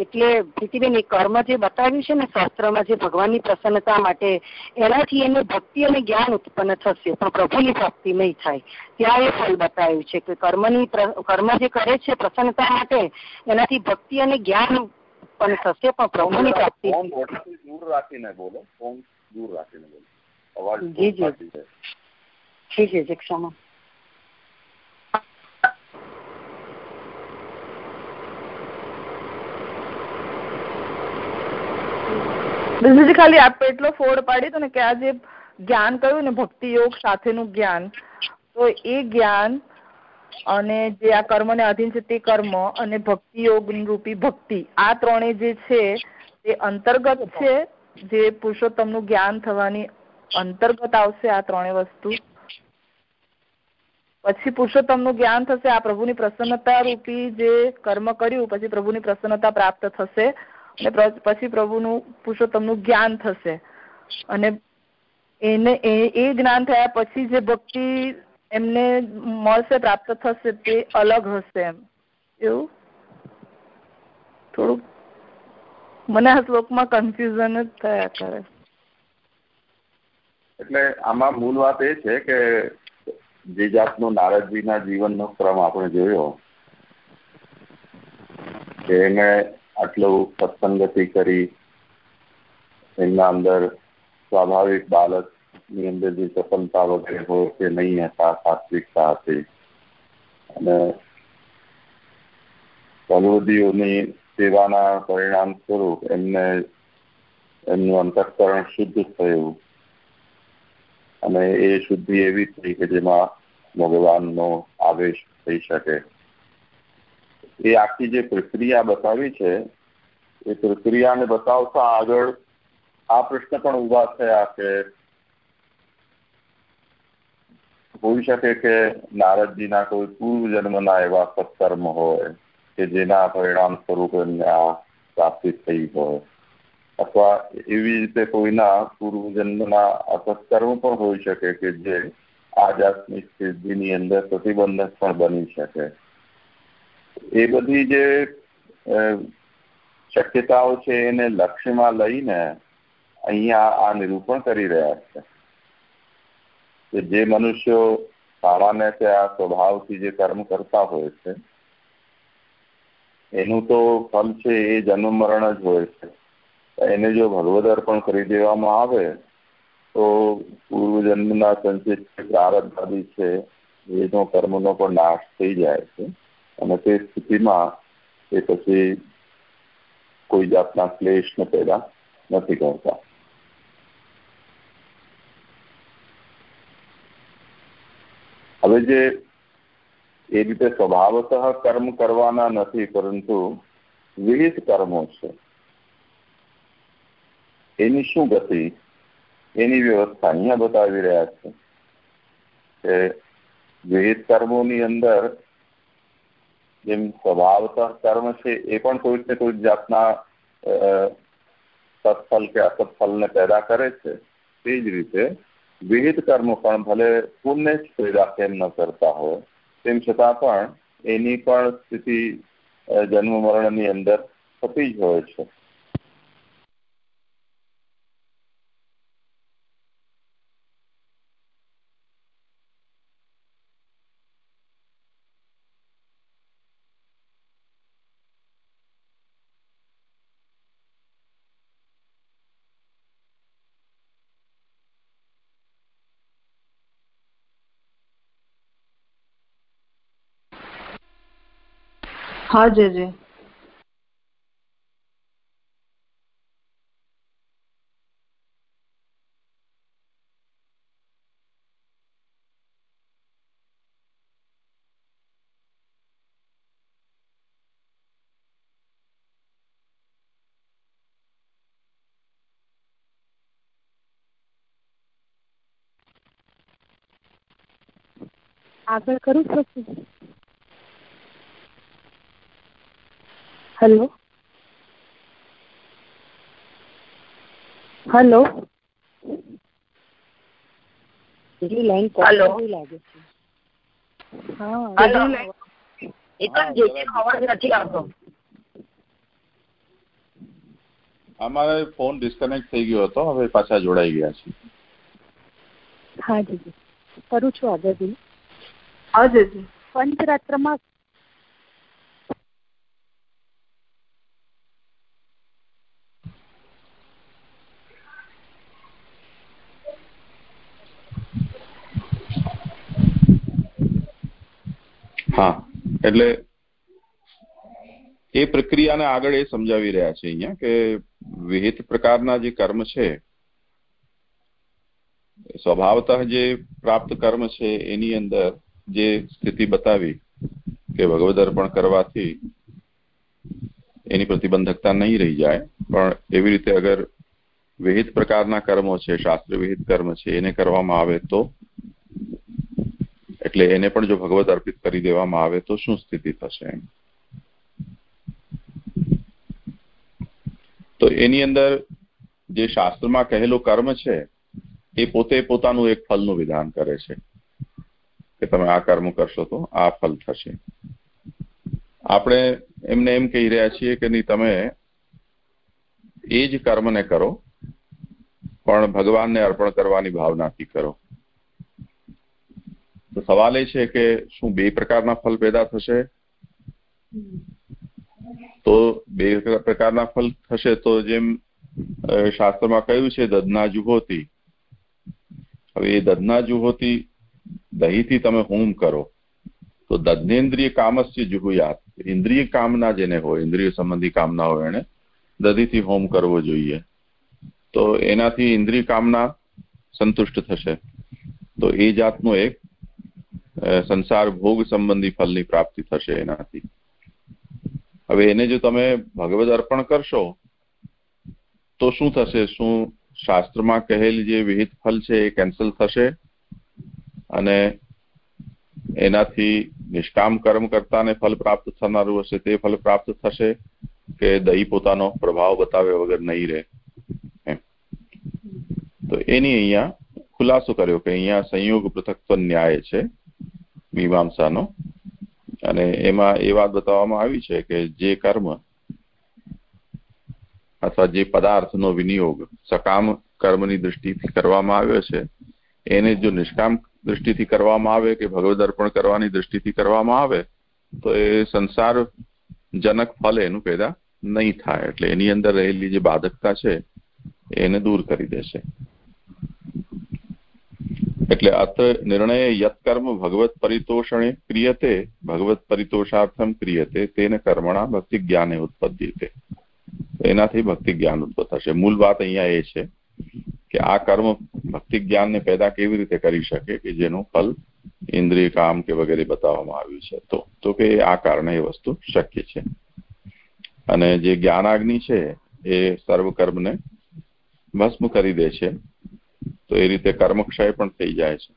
એટલે પ્રીતિબેન એ કર્મ જે બતાવ્યું છે ને શાસ્ત્રમાં જે ભગવાનની પ્રસન્નતા માટે એનાથી એને ભક્તિ અને જ્ઞાન ઉત્પન્ન થશે પણ પ્રભુની પ્રાપ્તિ નહીં થાય. ત્યાં એ ફળ બતાવ્યું છે કે કર્મની કર્મ જે કરે છે પ્રસન્નતા માટે એનાથી ભક્તિ અને જ્ઞાન ઉત્પન્ન થશે પણ પ્રભુની પ્રાપ્તિ દૂર રાખીને બોલો દૂર રાખીને બોલો. અવાજ જી જી જી જી ક્ષમા. બીજું ખાલી આપ એટલો ફોડ પાડી તો કે આ જે જ્ઞાન કહ્યું ને ભક્તિ યોગ સાથેનું જ્ઞાન, તો એ જ્ઞાન અને જે આ કર્મને અધીન છે તે કર્મ અને ભક્તિ યોગ રૂપી ભક્તિ, આ ત્રણે જે છે તે અંતર્ગત છે, જે પુરુષોત્તમનું જ્ઞાન થવાની અંતર્ગત આવશે આ ત્રણે વસ્તુ. પછી પુરુષોત્તમનું જ્ઞાન થશે, આ પ્રભુની પ્રસન્નતા રૂપી જે કર્મ કર્યું, પછી પ્રભુની પ્રસન્નતા પ્રાપ્ત થશે. અને પછી પ્રભુનું પુરુષોત્તમનું જ્ઞાન થશે. અને એને, એ જ્ઞાન થયા પછી જે ભક્તિ એમને મળશે, પ્રાપ્ત થશે, તે અલગ હશે એમ. એવું? થોડુંક મને આ શ્લોકમાં કન્ફ્યુઝન જ થયા કરે. એટલે આમાં મૂળ વાત એ છે કે જે જાતનો નારદજીના જીવનનો ક્રમ આપણે જોયો, કે એને આટલું સત્સંગતિ કરી એમના અંદર સ્વાભાવિક બાળકની અંદર જે સફળતા વગેરે હોય તે નહીં હતા, સાત્વિકતા હતી. અને ભગવદીઓની સેવાના પરિણામ સ્વરૂપ એમને એમનું અંતઃકરણ શુદ્ધ થયું. અને એ શુદ્ધિ એવી થઈ કે જેમાં ભગવાનનો આવેશ થઈ શકે. એ આખી જે પ્રક્રિયા બતાવી છે, એ પ્રક્રિયાને બતાવતા આગળ આ પ્રશ્ન પણ ઊભા થયા કે હોઈ શકે કે નારદજીના કોઈ પૂર્વ એવા સત્કર્મ હોય કે જેના પરિણામ સ્વરૂપ એમને આ પ્રાપ્તિ થઈ હોય. અથવા એવી રીતે કોઈના પૂર્વ જન્મના અસત્કર્મ પણ હોઈ શકે કે જે આ જાતની સિદ્ધિની અંદર પ્રતિબંધક પણ બની શકે. એ બધી જે શક્યતાઓ છે એને લક્ષ્યમાં લઈને અહીંયા આ નિરૂપણ કરી રહ્યા છે. કે જે મનુષ્યો સામાન્ય આ સ્વભાવથી જે કર્મ કરતા હોય છે, એનું તો ફલ છે એ જન્મ મરણ જ હોય છે. એને જો ભગવદ અર્પણ કરી દેવામાં આવે, તો પૂર્વજન્મના સંચિત પ્રારબ્ધાદી છે, એનો કર્મનો પણ નાશ થઈ જાય છે. અને તે સ્થિતિમાં એ પછી કોઈ જાતના ક્લેશને પેદા નથી કરતા. હવે જે એ રીતે સ્વભાવતઃ કર્મ કરવાના નથી, પરંતુ વિવિધ કર્મો છે. એની શું ગતિ? એની વ્યવસ્થા અહીંયા બતાવી રહ્યા છે કે વિવિધ કર્મોની અંદર જેમ સ્વભાવતઃ કર્મ છે, એ પણ કોઈક ને કોઈક જાતના સત્ફલ કે અસત્ફલને પેદા કરે છે. તે જ રીતે વિવિધ કર્મો પણ ભલે પુણ્ય જ પેદા કેમ ન કરતા હોય, તેમ છતાં પણ એની પણ સ્થિતિ જન્મ મરણની અંદર થતી જ હોય છે. હા જીજી આગળ કરું છું? હેલો. હેલો. એટલી લાઈન Hello. લાગે છે. હા હલો. એ તો જે જે અવાજ નથી આવતો. અમારે ફોન ડિસ્કનેક્ટ થઈ ગયો હતો. હવે પાછા જોડાઈ ગયા છે. હા જીજી. કરું છું આગળ. હા જીજી. પંચરાત્રમાં હા એટલે એ પ્રક્રિયાને આગળ એ સમજાવી રહ્યા છે અહીંયા કે વિહિત પ્રકારના જે કર્મ છે, સ્વભાવતઃ જે પ્રાપ્ત કર્મ છે એની અંદર જે સ્થિતિ બતાવી કે ભગવદ અર્પણ કરવાથી એની પ્રતિબંધકતા નહીં રહી જાય, પણ એવી રીતે અગર વિહિત પ્રકારના કર્મો છે શાસ્ત્ર વિહિત કર્મ છે, એને કરવામાં આવે તો એટલે એને પણ જો ભગવત અર્પિત કરી દેવામાં આવે તો શું સ્થિતિ થશે એમ? તો એની અંદર જે શાસ્ત્રમાં કહેલો કર્મ છે, એ પોતે પોતાનું એક ફલનું વિધાન કરે છે. કે તમે આ કર્મ કરશો તો આ ફલ થશે. આપણે એમને એમ કહી રહ્યા છીએ કે નહીં, તમે એ જ કર્મને કરો, પણ ભગવાનને અર્પણ કરવાની ભાવનાથી કરો. તો સવાલ એ છે કે શું બે પ્રકારના ફલ પેદા થશે? તો બે પ્રકારના ફલ થશે તો જેમ શાસ્ત્રમાં કહ્યું છે, દધના જુહોતી. હવે એ દધના જુહોતી દહીંથી તમે હોમ કરો. તો દધનેન્દ્રિય કામસ્ય જુહુયાત. ઇન્દ્રિય કામના જેને હોય, ઇન્દ્રિય સંબંધી કામના હોય એને દધીથી હોમ કરવો જોઈએ. તો એનાથી ઇન્દ્રિય કામના સંતુષ્ટ થશે. તો એ જાતનું એક સંસાર ભોગ સંબંધી ફલની પ્રાપ્તિ થશે એનાથી. હવે એને જો તમે ભગવદ અર્પણ કરશો, તો શું થશે? શું શાસ્ત્રમાં કહેલ જે વિહિત ફલ છે એ કેન્સલ થશે? અને એનાથી નિષ્કામ કર્મ કરતાને ફલ પ્રાપ્ત થનારું હશે, તે ફલ પ્રાપ્ત થશે કે દહી પોતાનો પ્રભાવ બતાવે વગર નહીં રહે? તો એની અહીંયા ખુલાસો કર્યો કે અહીંયા સંયોગ પૃથક્વ ન્યાય છે. મીમાંસાનો અને એમાં એ વાત બતાવવામાં આવી છે કે જે કર્મ અથવા જે પદાર્થનો વિનિયોગ સકામ કર્મની દ્રષ્ટિથી કરવામાં આવ્યો છે, એને જો નિષ્કામ દ્રષ્ટિથી કરવામાં આવે કે ભગવદ અર્પણ કરવાની દ્રષ્ટિથી કરવામાં આવે, તો એ સંસાર જનક ફલ એનું પેદા નહીં થાય. એટલે એની અંદર રહેલી જે બાધકતા છે, એને દૂર કરી દેશે. એટલે અત્ર નિર્ણય યત્કર્મ ભગવત પરિતોષણે ક્રિયતે, ભગવત પરિતોષાર્થમ ક્રિયતે, તેને કર્મણા ભક્તિ જ્ઞાને ઉત્પદ્યતે. એનાથી ભક્તિ જ્ઞાન ઉત્પન્ન થશે. મૂળ વાત અહીંયા એ છે કે આ કર્મ ભક્તિ જ્ઞાનને પેદા કેવી રીતે કરી શકે કે જેનું ફલ ઇન્દ્રિય કામ કે વગેરે બતાવવામાં આવ્યું છે. તો તો કે આ કારણે એ વસ્તુ શક્ય છે. અને જે જ્ઞાનાગ્નિ છે એ સર્વ કર્મને ભસ્મ કરી દે છે. તો એ રીતે કર્મક્ષય પણ થઈ જાય છે.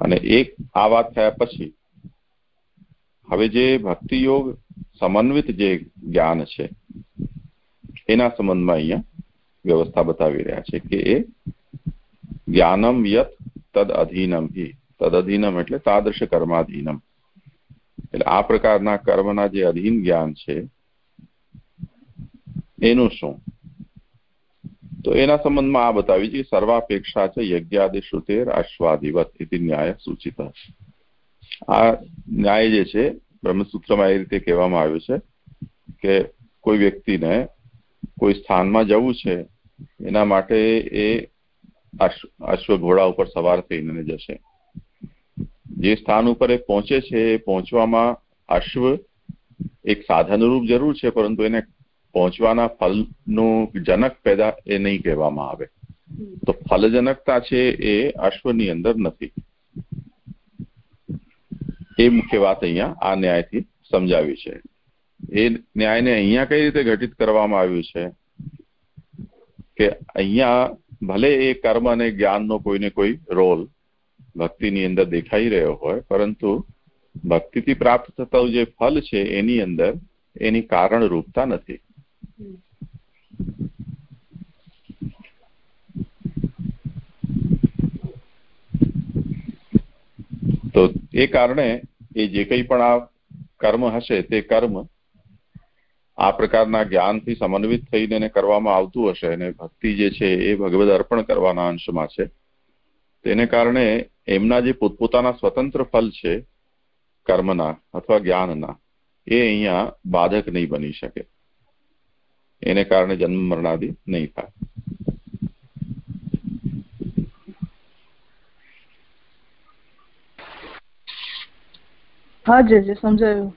અને એક આ વાત થયા પછી હવે જે ભક્તિ યોગ સમન્વિત જે જ્ઞાન છે, એના સંબંધમાં અહીંયા વ્યવસ્થા બતાવી રહ્યા છે કે એ જ્ઞાનમ યત તદ અધીનમ હિ. તદ અધીનમ એટલે તાદૃશ કર્માધીનમ. એટલે આ પ્રકારના કર્મના જે અધીન જ્ઞાન છે, એનું શું? તો એના સંબંધમાં આ બતાવી છે સર્વાપેક્ષા છે યજ્ઞાદિ શ્રુતેર અશ્વાદિવત ઇતિ ન્યાય સૂચિત. આ ન્યાય જે છે, બ્રહ્મસૂત્રમાં એ રીતે કહેવામાં આવ્યું છે કે કોઈ વ્યક્તિને કોઈ સ્થાનમાં જવું છે, એના માટે એ અશ્વ ઘોડા ઉપર સવાર થઈને જશે. જે સ્થાન ઉપર એ પહોંચે છે, એ પહોંચવામાં અશ્વ એક સાધનરૂપ જરૂર છે, પરંતુ એને પહોંચવાના ફલનું જનક પેદા એ નહીં કહેવામાં આવે. તો ફલજનકતા છે એ અશ્વની અંદર નથી. એ મુખ્ય વાત અહીંયા આ ન્યાયથી સમજાવી છે. એ ન્યાયને અહીંયા કઈ રીતે ઘટિત કરવામાં આવ્યું છે? કે અહીંયા ભલે એ કર્મ અને જ્ઞાનનો કોઈને કોઈ રોલ ભક્તિની અંદર દેખાઈ રહ્યો હોય, પરંતુ ભક્તિથી પ્રાપ્ત થતા જે ફલ છે એની અંદર એની કારણ રૂપતા નથી. તો એ કારણે એ જે કંઈ પણ આ કર્મ હશે તે કર્મ આ પ્રકારના જ્ઞાનથી સમન્વિત થઈને એને કરવામાં આવતું હશે અને ભક્તિ જે છે એ ભગવદ અર્પણ કરવાના અંશમાં છે. તેને કારણે એમના જે પોતપોતાના સ્વતંત્ર ફલ છે કર્મના અથવા જ્ઞાનના, એ અહીંયા બાધક નહીં બની શકે. એને કારણે જન્મ મરણાદિ નહીં થાય. હા જે જી સમજાયું.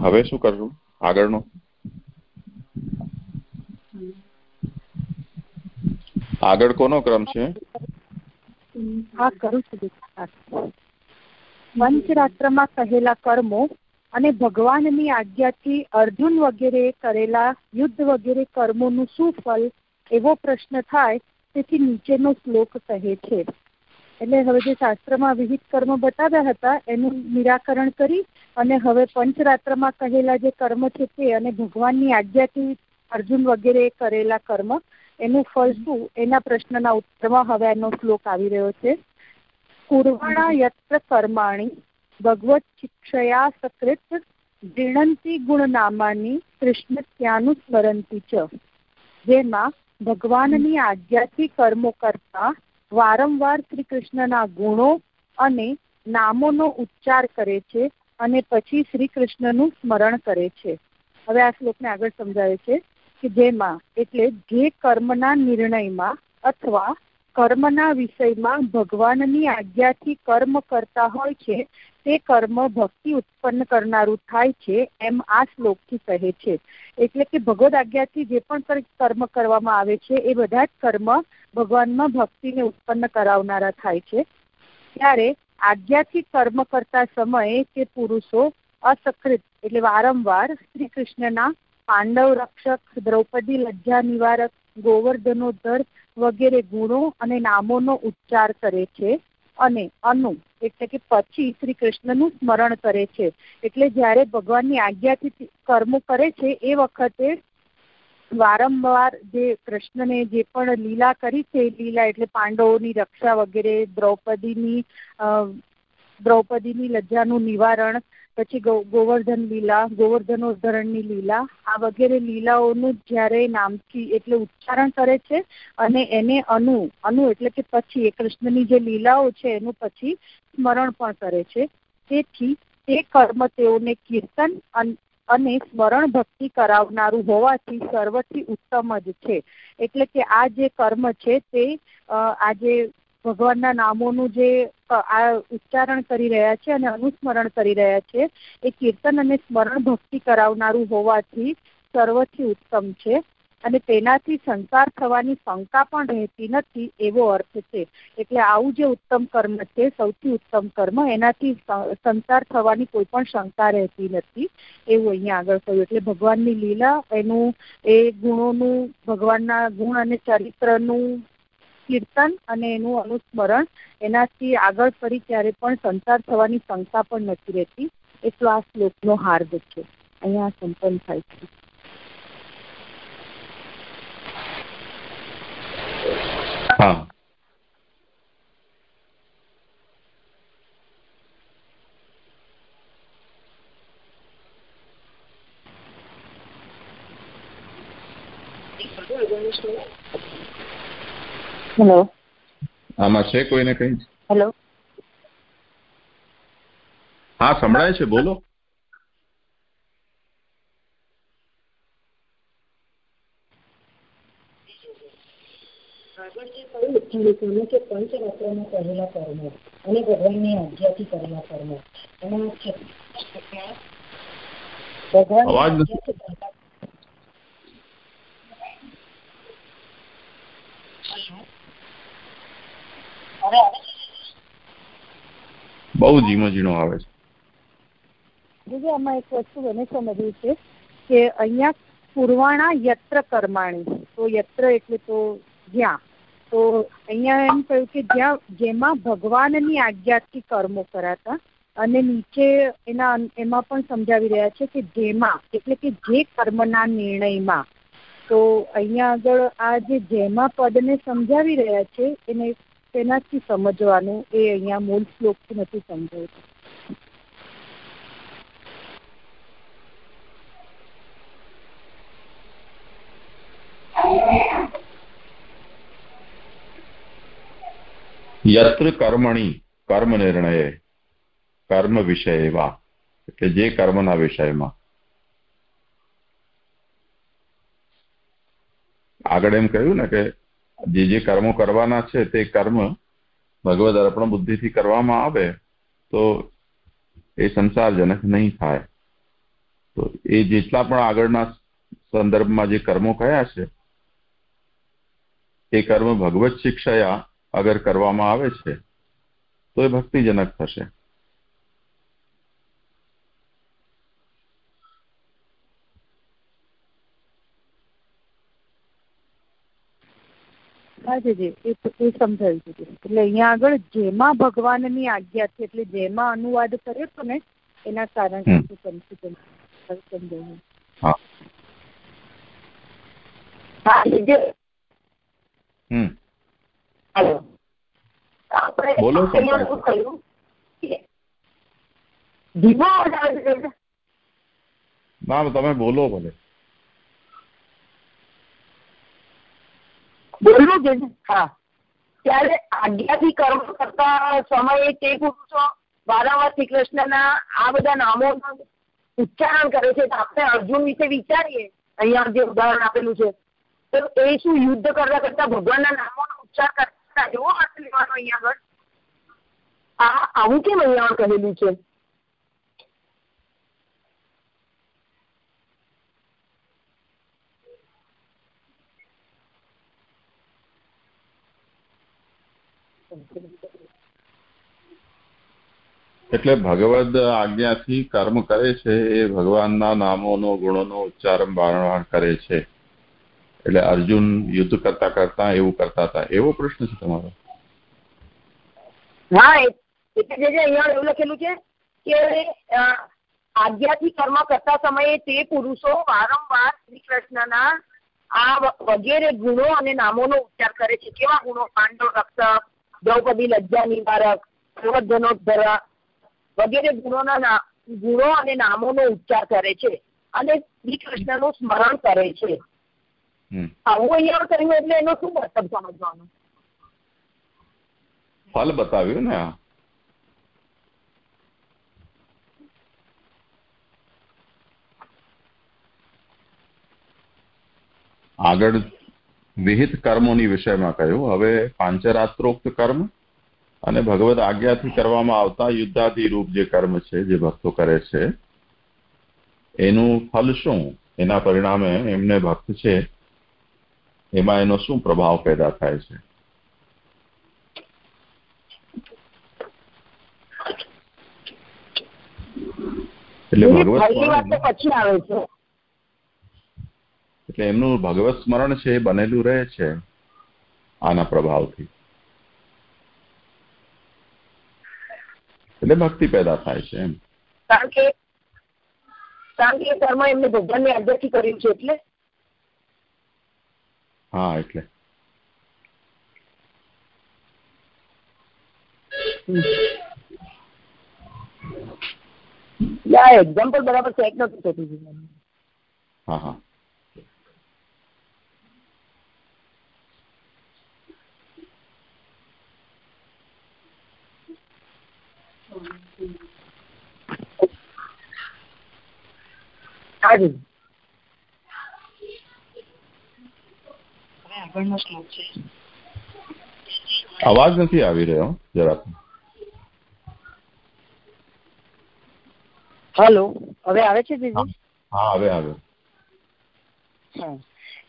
હવે શું કરવું આગળનો? આગળ કોનો ક્રમ છે? હા કરું છું. પંચરાત્રમાં કહેલા કર્મો અને ભગવાનની આજ્ઞાથી અર્જુન વગેરે કરેલા યુદ્ધ વગેરે કર્મોનું શું ફલ એવો પ્રશ્ન થાય, તેથી નીચેનો શ્લોક કહે છે. એટલે હવે જે શાસ્ત્રમાં વિવિધ કર્મ બતાવ્યા હતા, એનું નિરાકરણ કરી અને હવે પંચરાત્રમાં કહેલા જે કર્મ છે તે અને ભગવાનની આજ્ઞાથી અર્જુન વગેરે કરેલા કર્મ, એનું ફળ શું? એના પ્રશ્નના ઉત્તરમાં હવે એનો શ્લોક આવી રહ્યો છે. કુર્વાણા यत्र कर्माणि ભગવત શિક્ષયા गृणन्ति ગુણનામાની કૃષ્ણ ત્યાંનું સ્મરંતી ચ જેમાં ભગવાનની આજ્ઞાથી કર્મો કરતા વારંવાર શ્રી કૃષ્ણના ગુણો અને નામોનો ઉચ્ચાર કરે છે અને પછી શ્રી કૃષ્ણનું સ્મરણ કરે છે। હવે આ શ્લોકને આગળ સમજાવે છે કે જેમાં એટલે જે કર્મના નિર્ણયમાં અથવા કર્મના વિષયમાં ભગવાનની આજ્ઞાથી કર્મ કરતા હોય છે, તે કર્મ ભક્તિ ઉત્પન્ન કરનારું થાય છે એમ આ શ્લોકથી કહે છે. એટલે કે ભગવદ આજ્ઞાથી જે પણ કર્મ કરવામાં આવે છે, એ બધા જ કર્મ ભગવાનમાં ભક્તિને ઉત્પન્ન કરાવનારા થાય છે. ત્યારે આજ્ઞાથી કર્મ કરતા સમયે તે પુરુષો અસકૃત એટલે વારંવાર શ્રી કૃષ્ણના પાંડવ રક્ષક, દ્રૌપદી લજ્જા નિવારક ગોવર્ધનોદ્ધર વગેરે ગુણો અને નામોનો ઉચ્ચાર કરે છે અને અનુ એટલે કે પછી શ્રી કૃષ્ણનું સ્મરણ કરે છે. એટલે જ્યારે ભગવાનની આજ્ઞાથી કર્મો કરે છે, એ વખતે વારંવાર જે કૃષ્ણને જે પણ લીલા કરી છે લીલા એટલે પાંડવોની રક્ષા વગેરે, દ્રૌપદીની દ્રૌપદીની લજ્જાનું નિવારણ પછી ગોવર્ધન લીલા ગોવર્ધનોદ્ધરણની લીલા, આ વગેરે લીલાઓનું જ્યારે નામથી એટલે ઉચ્ચારણ કરે છે અને એને અનુ અનુ એટલે કે પછી એ કૃષ્ણની જે લીલાઓ છે એનું પછી સ્મરણ પણ કરે છે. તેથી તે કર્મ તેઓને કીર્તન અને સ્મરણ ભક્તિ કરાવનારું હોવાથી સર્વથી ઉત્તમ જ છે. એટલે કે આ જે કર્મ છે તે આ જે ભગવાનના નામોનું જે આ ઉચ્ચારણ કરી રહ્યા છે અને અનુસ્મરણ કરી રહ્યા છે, એ કીર્તન અને સ્મરણ ભક્તિ કરાવનારું હોવાથી સર્વથી ઉત્તમ છે અને તેનાથી સંસાર થવાની શંકા પણ રહેતી નથી એવો અર્થ છે. એટલે આવું જે ઉત્તમ કર્મ છે, સૌથી ઉત્તમ કર્મ, એનાથી સંસાર થવાની કોઈ પણ શંકા રહેતી નથી એવું અહીંયા આગળ કહ્યું. એટલે ભગવાનની લીલા એનું, એ ગુણોનું, ભગવાનના ગુણ અને ચરિત્રનું કીર્તન અને એનું અનુસ્મરણ એનાથી આગળ ફરી ક્યારે પણ સંસાર થવાની શંકા પણ નથી રહેતી. એટલો આ શ્લોકનો હાર્દ છે. અહીંયા સંપન્ન થાય છે. હા. હેલો આમાં છે કોઈને કઈ? હેલો હા સંભળાય છે બોલો. કે પંચરત્નમાં કરેલા કર્મો અને ભગવાનની આજ્ઞાથી કરેલા કર્મો એમાં ભગવાન નથી. હવે આવે છે? બહુ ધીમો ઝીણો આવે છે. દીદી, આમાં એક વસ્તુ મને સમજવું છે કે અહીંયા પૂર્વાણા યત્ર કર્માણી. તો યત્ર એટલે તો જ્યાં. તો અહીંયા એમ કહ્યું કે જ્યાં, જેમાં ભગવાનની આજ્ઞાથી કર્મો કરાતા અને નીચે એના એમાં પણ સમજાવી રહ્યા છે કે જેમાં, એટલે કે જે કર્મના નિર્ણયમાં. તો અહીંયા આગળ આ જે જેમાં પદને સમજાવી રહ્યા છે, એને તેનાથી સમજવાનું એ અહીંયા મૂળ શ્લોકથી નથી સમજાવતું યત્ર કર્મણી કર્મ નિર્ણય કર્મ વિષય એવા એટલે જે કર્મના વિષયમાં આગળ એમ કહ્યું ને કે જે જે કર્મો કરવાના છે તે કર્મ ભગવદ અર્પણ બુદ્ધિથી કરવામાં આવે, તો એ સંસારજનક નહીં થાય. તો એ જેટલા પણ આગળના સંદર્ભમાં જે કર્મો કયા છે, એ કર્મ ભગવત શિક્ષયા અગર કરવામાં આવે છે, તો એ ભક્તિજનક થશે. હા જી એ એ સમજાવી દીધું એટલે અહીંયા આગળ જેમાં ભગવાનની આજ્ઞા છે એટલે જેમાં અનુવાદ કર્યો હતો ને એના કારણે. સમજાયું. હા. આપણે બોલો, અહીંયા થયું કે ધીમો અવાજ આવે છે ના તમે બોલો ભલે. બોલવું છે. ને? હા. ત્યારે આજ્ઞાથી કર્મ કરતા સમયે તે પુરુષો વારંવાર શ્રી કૃષ્ણના આ બધા નામોનું ઉચ્ચારણ કરે છે. તો આપણે અર્જુન વિશે વિચારીએ. અહીંયા જે ઉદાહરણ આપેલું છે. તો એ શું યુદ્ધ કરતા કરતા ભગવાનના નામોનો ઉચ્ચાર કરતા એવો અર્થ લેવાનો અહીંયા આગળ? આ આવું કેમ અહીંયા કહેલું છે? એટલે ભગવદ આજ્ઞાથી કર્મ કરે છે, એ ભગવાનના નામોનો, ગુણોનો ઉચ્ચારણ વારંવાર કરે છે. એટલે અર્જુન યુદ્ધ કરતા કરતા એવું કરતા હતા. એવો પ્રશ્ન છે તમારો? હા એટલે જે અહીંયા એવું લખેલું છે કે આજ્ઞાથી કર્મ કરતા સમયે તે પુરુષો વારંવાર શ્રી કૃષ્ણના આ વગેરે ગુણો અને નામોનો ઉચ્ચાર કરે છે. કેવા ગુણો? પાંડવ, રક્ષક દ્રૌપદી લજ્જા નિવારક સર્વજનોદ્ધરા વગેરે ગુણોના ગુણો અને નામોનો ઉચ્ચાર કરે છે અને શ્રી કૃષ્ણનું સ્મરણ કરે છે. આવું અહીંયા કર્યું એટલે એનો શું મતલબ સમજવાનો? ફલ બતાવ્યું ને આગળ વિહિત કર્મોની વિષયમાં કહ્યું. હવે પાંચરાત્રોક્ત કર્મ અને ભગવત આજ્ઞાથી કરવામાં આવતા યુદ્ધાથી રૂપ જે કર્મ છે જે ભક્તો કરે છે એનું ફલ શું? એના પરિણામે એમને ભક્ત છે એમાં એનો શું પ્રભાવ પેદા થાય છે? એટલે ભગવત પછી આવે છે. એટલે એમનું ભગવત સ્મરણ છે એ બનેલું રહે છે આના પ્રભાવથી. એટલે ભક્તિ પેદા થાય છે એમ. કારણ કે કારણ કે કર્મ એમને ભગવાનની આજ્ઞાથી કર્યું છે એટલે? હા એટલે. એક્ઝામ્પલ બરાબર સેટ નથી થતું. હા હા. હાજી આગળનો શ્લોક છે. અવાજ નથી આવી રહ્યો જરાક. હલો હવે આવે છે દીદી? હા હવે આવે. હા.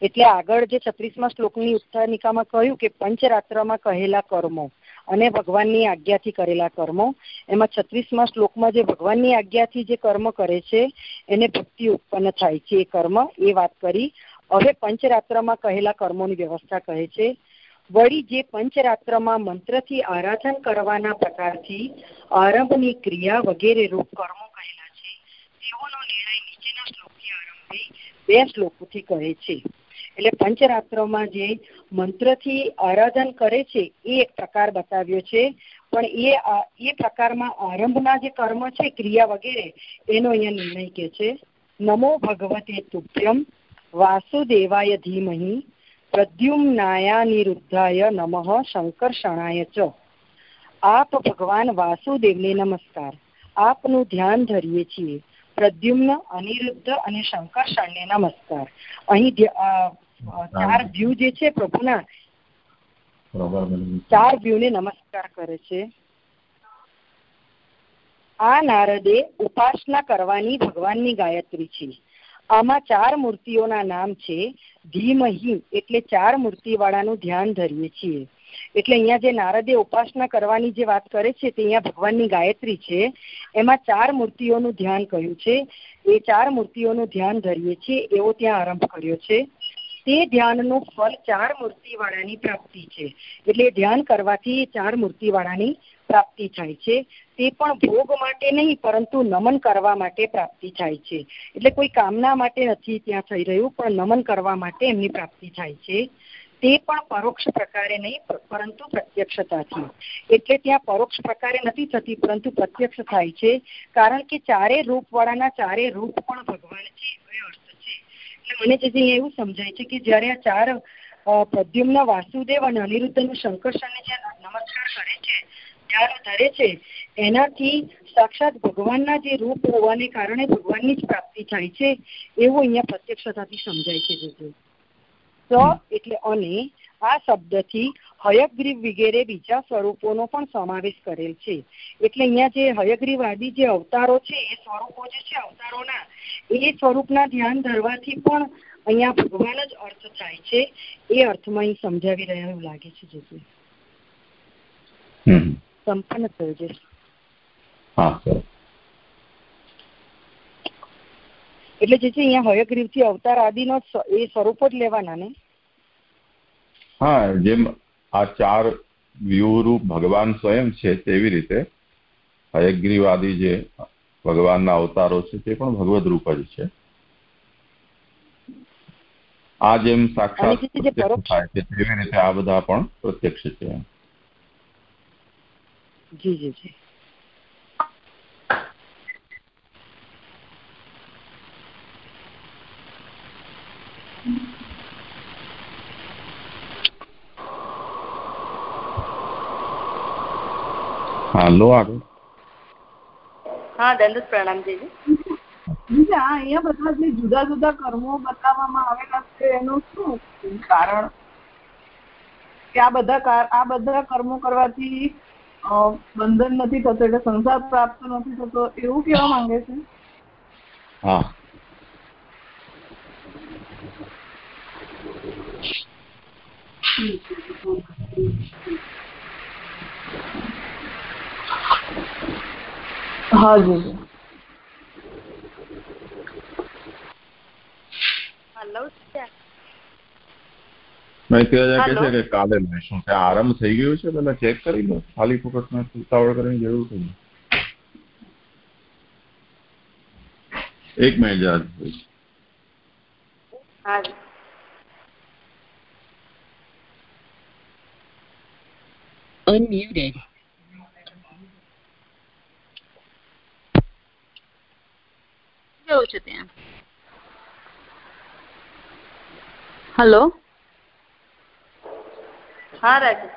એટલે આગળ જે છત્રીસમા શ્લોકની ઉત્તરનિકામાં કહ્યું કે પંચરાત્રમાં કહેલા કર્મો. અને ભગવાનની આજ્ઞાથી કરેલા કર્મો. એમાં છત્રીસમા શ્લોકમાં જે ભગવાનની આજ્ઞાથી જે કર્મ કરે છે, એને ભક્તિ ઉત્પન્ન થાય છે. એ કર્મ, એ વાત કરી. હવે પંચરાત્રમાં કહેલા કર્મોની વ્યવસ્થા કહે છે. વળી જે પંચરાત્રમાં મંત્રથી આરાધન કરવાના પ્રકારથી આરંભની ક્રિયા વગેરે રૂપ કર્મો કહેલા છે, તેઓનો નિર્ણય નીચેના શ્લોકથી આરંભે બે શ્લોકોથી કહે છે. એટલે પંચરાત્રમાં જે મંત્રથી આરાધન કરે છે, એ એક પ્રકાર બતાવ્યો છે. પણ એ એ પ્રકારમાં આરંભના જે કર્મ છે, ક્રિયા વગેરે, એનો અહીંયા નિર્ણય કે છે. નમો ભગવતે તુભ્યમ વાસુદેવાય ધીમહી પ્રદ્યુમ્નાયાનિરુદ્ધાય નમઃ શંકર્ષણાય ચ. આપ ભગવાન વાસુદેવને નમસ્કાર. આપનું ધ્યાન ધરીએ છીએ. પ્રદ્યુમ્ન અનિરુદ્ધ અને શંકર્ષણને નમસ્કાર. અહીં ચાર વ્યૂ જે છે પ્રભુના ચાર વ્યૂને નમસ્કાર કરે છે. આ નારદે ઉપાસના કરવાની ભગવાનની ગાયત્રી છે. આમાં ચાર મૂર્તિઓના નામ છે ધીમહી એટલે ચાર મૂર્તિવાળાનું ધ્યાન ધરીએ છીએ. એટલે અહીંયા જે નારદે ઉપાસના કરવાની જે વાત કરે છે તે અહીંયા ભગવાનની ગાયત્રી છે. એમાં ચાર મૂર્તિઓનું ધ્યાન કહ્યું છે. એ ચાર મૂર્તિઓનું ધ્યાન ધરીએ છીએ એવો ત્યાં આરંભ કર્યો છે. તે ધ્યાનનું ફળ ચાર મૂર્તિવાળાની પ્રાપ્તિ છે. એટલે ધ્યાન કરવાથી ચાર મૂર્તિવાળાની પ્રાપ્તિ થાય છે. તે પણ ભોગ માટે નહીં, પરંતુ નમન કરવા માટે પ્રાપ્તિ થાય છે. એટલે કોઈ કામના માટે નથી ત્યાં થઈ રહ્યું, પણ નમન કરવા માટે એમની પ્રાપ્તિ થાય છે. તે પણ પરોક્ષ પ્રકારે નહીં પરંતુ પ્રત્યક્ષતાથી. એટલે ત્યાં પરોક્ષ પ્રકારે નથી થતી, પરંતુ પ્રત્યક્ષ થાય છે. કારણ કે ચારે રૂપવાળાના ચારે રૂપ પણ ભગવાન છે. એટલે મને જેથી એવું સમજાય છે કે જ્યારે આ ચાર પ્રદ્યુમ્ન વાસુદેવ અને અનિરુદ્ધ શંકરશનને જે નમસ્કાર કરે છે ધ્યાન ધરે છે, એનાથી સાક્ષાત ભગવાનના જે રૂપ હોવાને કારણે ભગવાનની જ પ્રાપ્તિ થાય છે, એવું અહીંયા પ્રત્યક્ષતાથી સમજાય છે જોજો સ એટલે અને આ શબ્દથી હયગ્રીવ વગેરે બીજા સ્વરૂપોનો પણ સમાવેશ કરેલ છે. એટલે અહીંયા જે હયગ્રીવ આદિ જે અવતારો છે એ સ્વરૂપો જે છે અવતારોના એ સ્વરૂપના ધ્યાન ધરવાથી પણ અહીંયા ભગવાન જ અર્થ થાય છે. એ અર્થમાં અહીં સમજાવી રહ્યા એવું લાગે છે જજો સંપન્ન થયું છે એટલે જે છે અહીંયા હયગ્રીવથી અવતાર આદિ નો એ સ્વરૂપ જ લેવાના ને? હા જેમ આ ચાર વ્યૂહરૂપ ભગવાન સ્વયં છે તેવી રીતે હયગ્રીવાદી જે ભગવાનના અવતારો છે તે પણ ભગવદ રૂપ જ છે. આ જેમ સાક્ષાત થાય છે તેવી રીતે આ બધા પણ પ્રત્યક્ષ છે. જી જી જી. હા લો આગળ હા દંડત પ્રણામ જીજી બીજા અહીંયા બધા જે જુદા જુદા કર્મો બતાવવામાં આવેલા છે એનું શું કારણ? કે આ બધા આ બધા કર્મો કરવાથી બંધન નથી થતું એટલે સંસાર પ્રાપ્ત નથી થતો એવું કેવા માંગે છે? હા. હા જી મેં ત્યાં કે છે કે કાલે લઈશું ત્યાં આરંભ થઈ ગયો છે પેલા ચેક કરી લો. ખાલી ફોકટમાં ઉતાવળ કરવાની જરૂર નથી એક મિનિટ યાદ Unmuted. કેવું છે ત્યાં? હલો હા રાજુ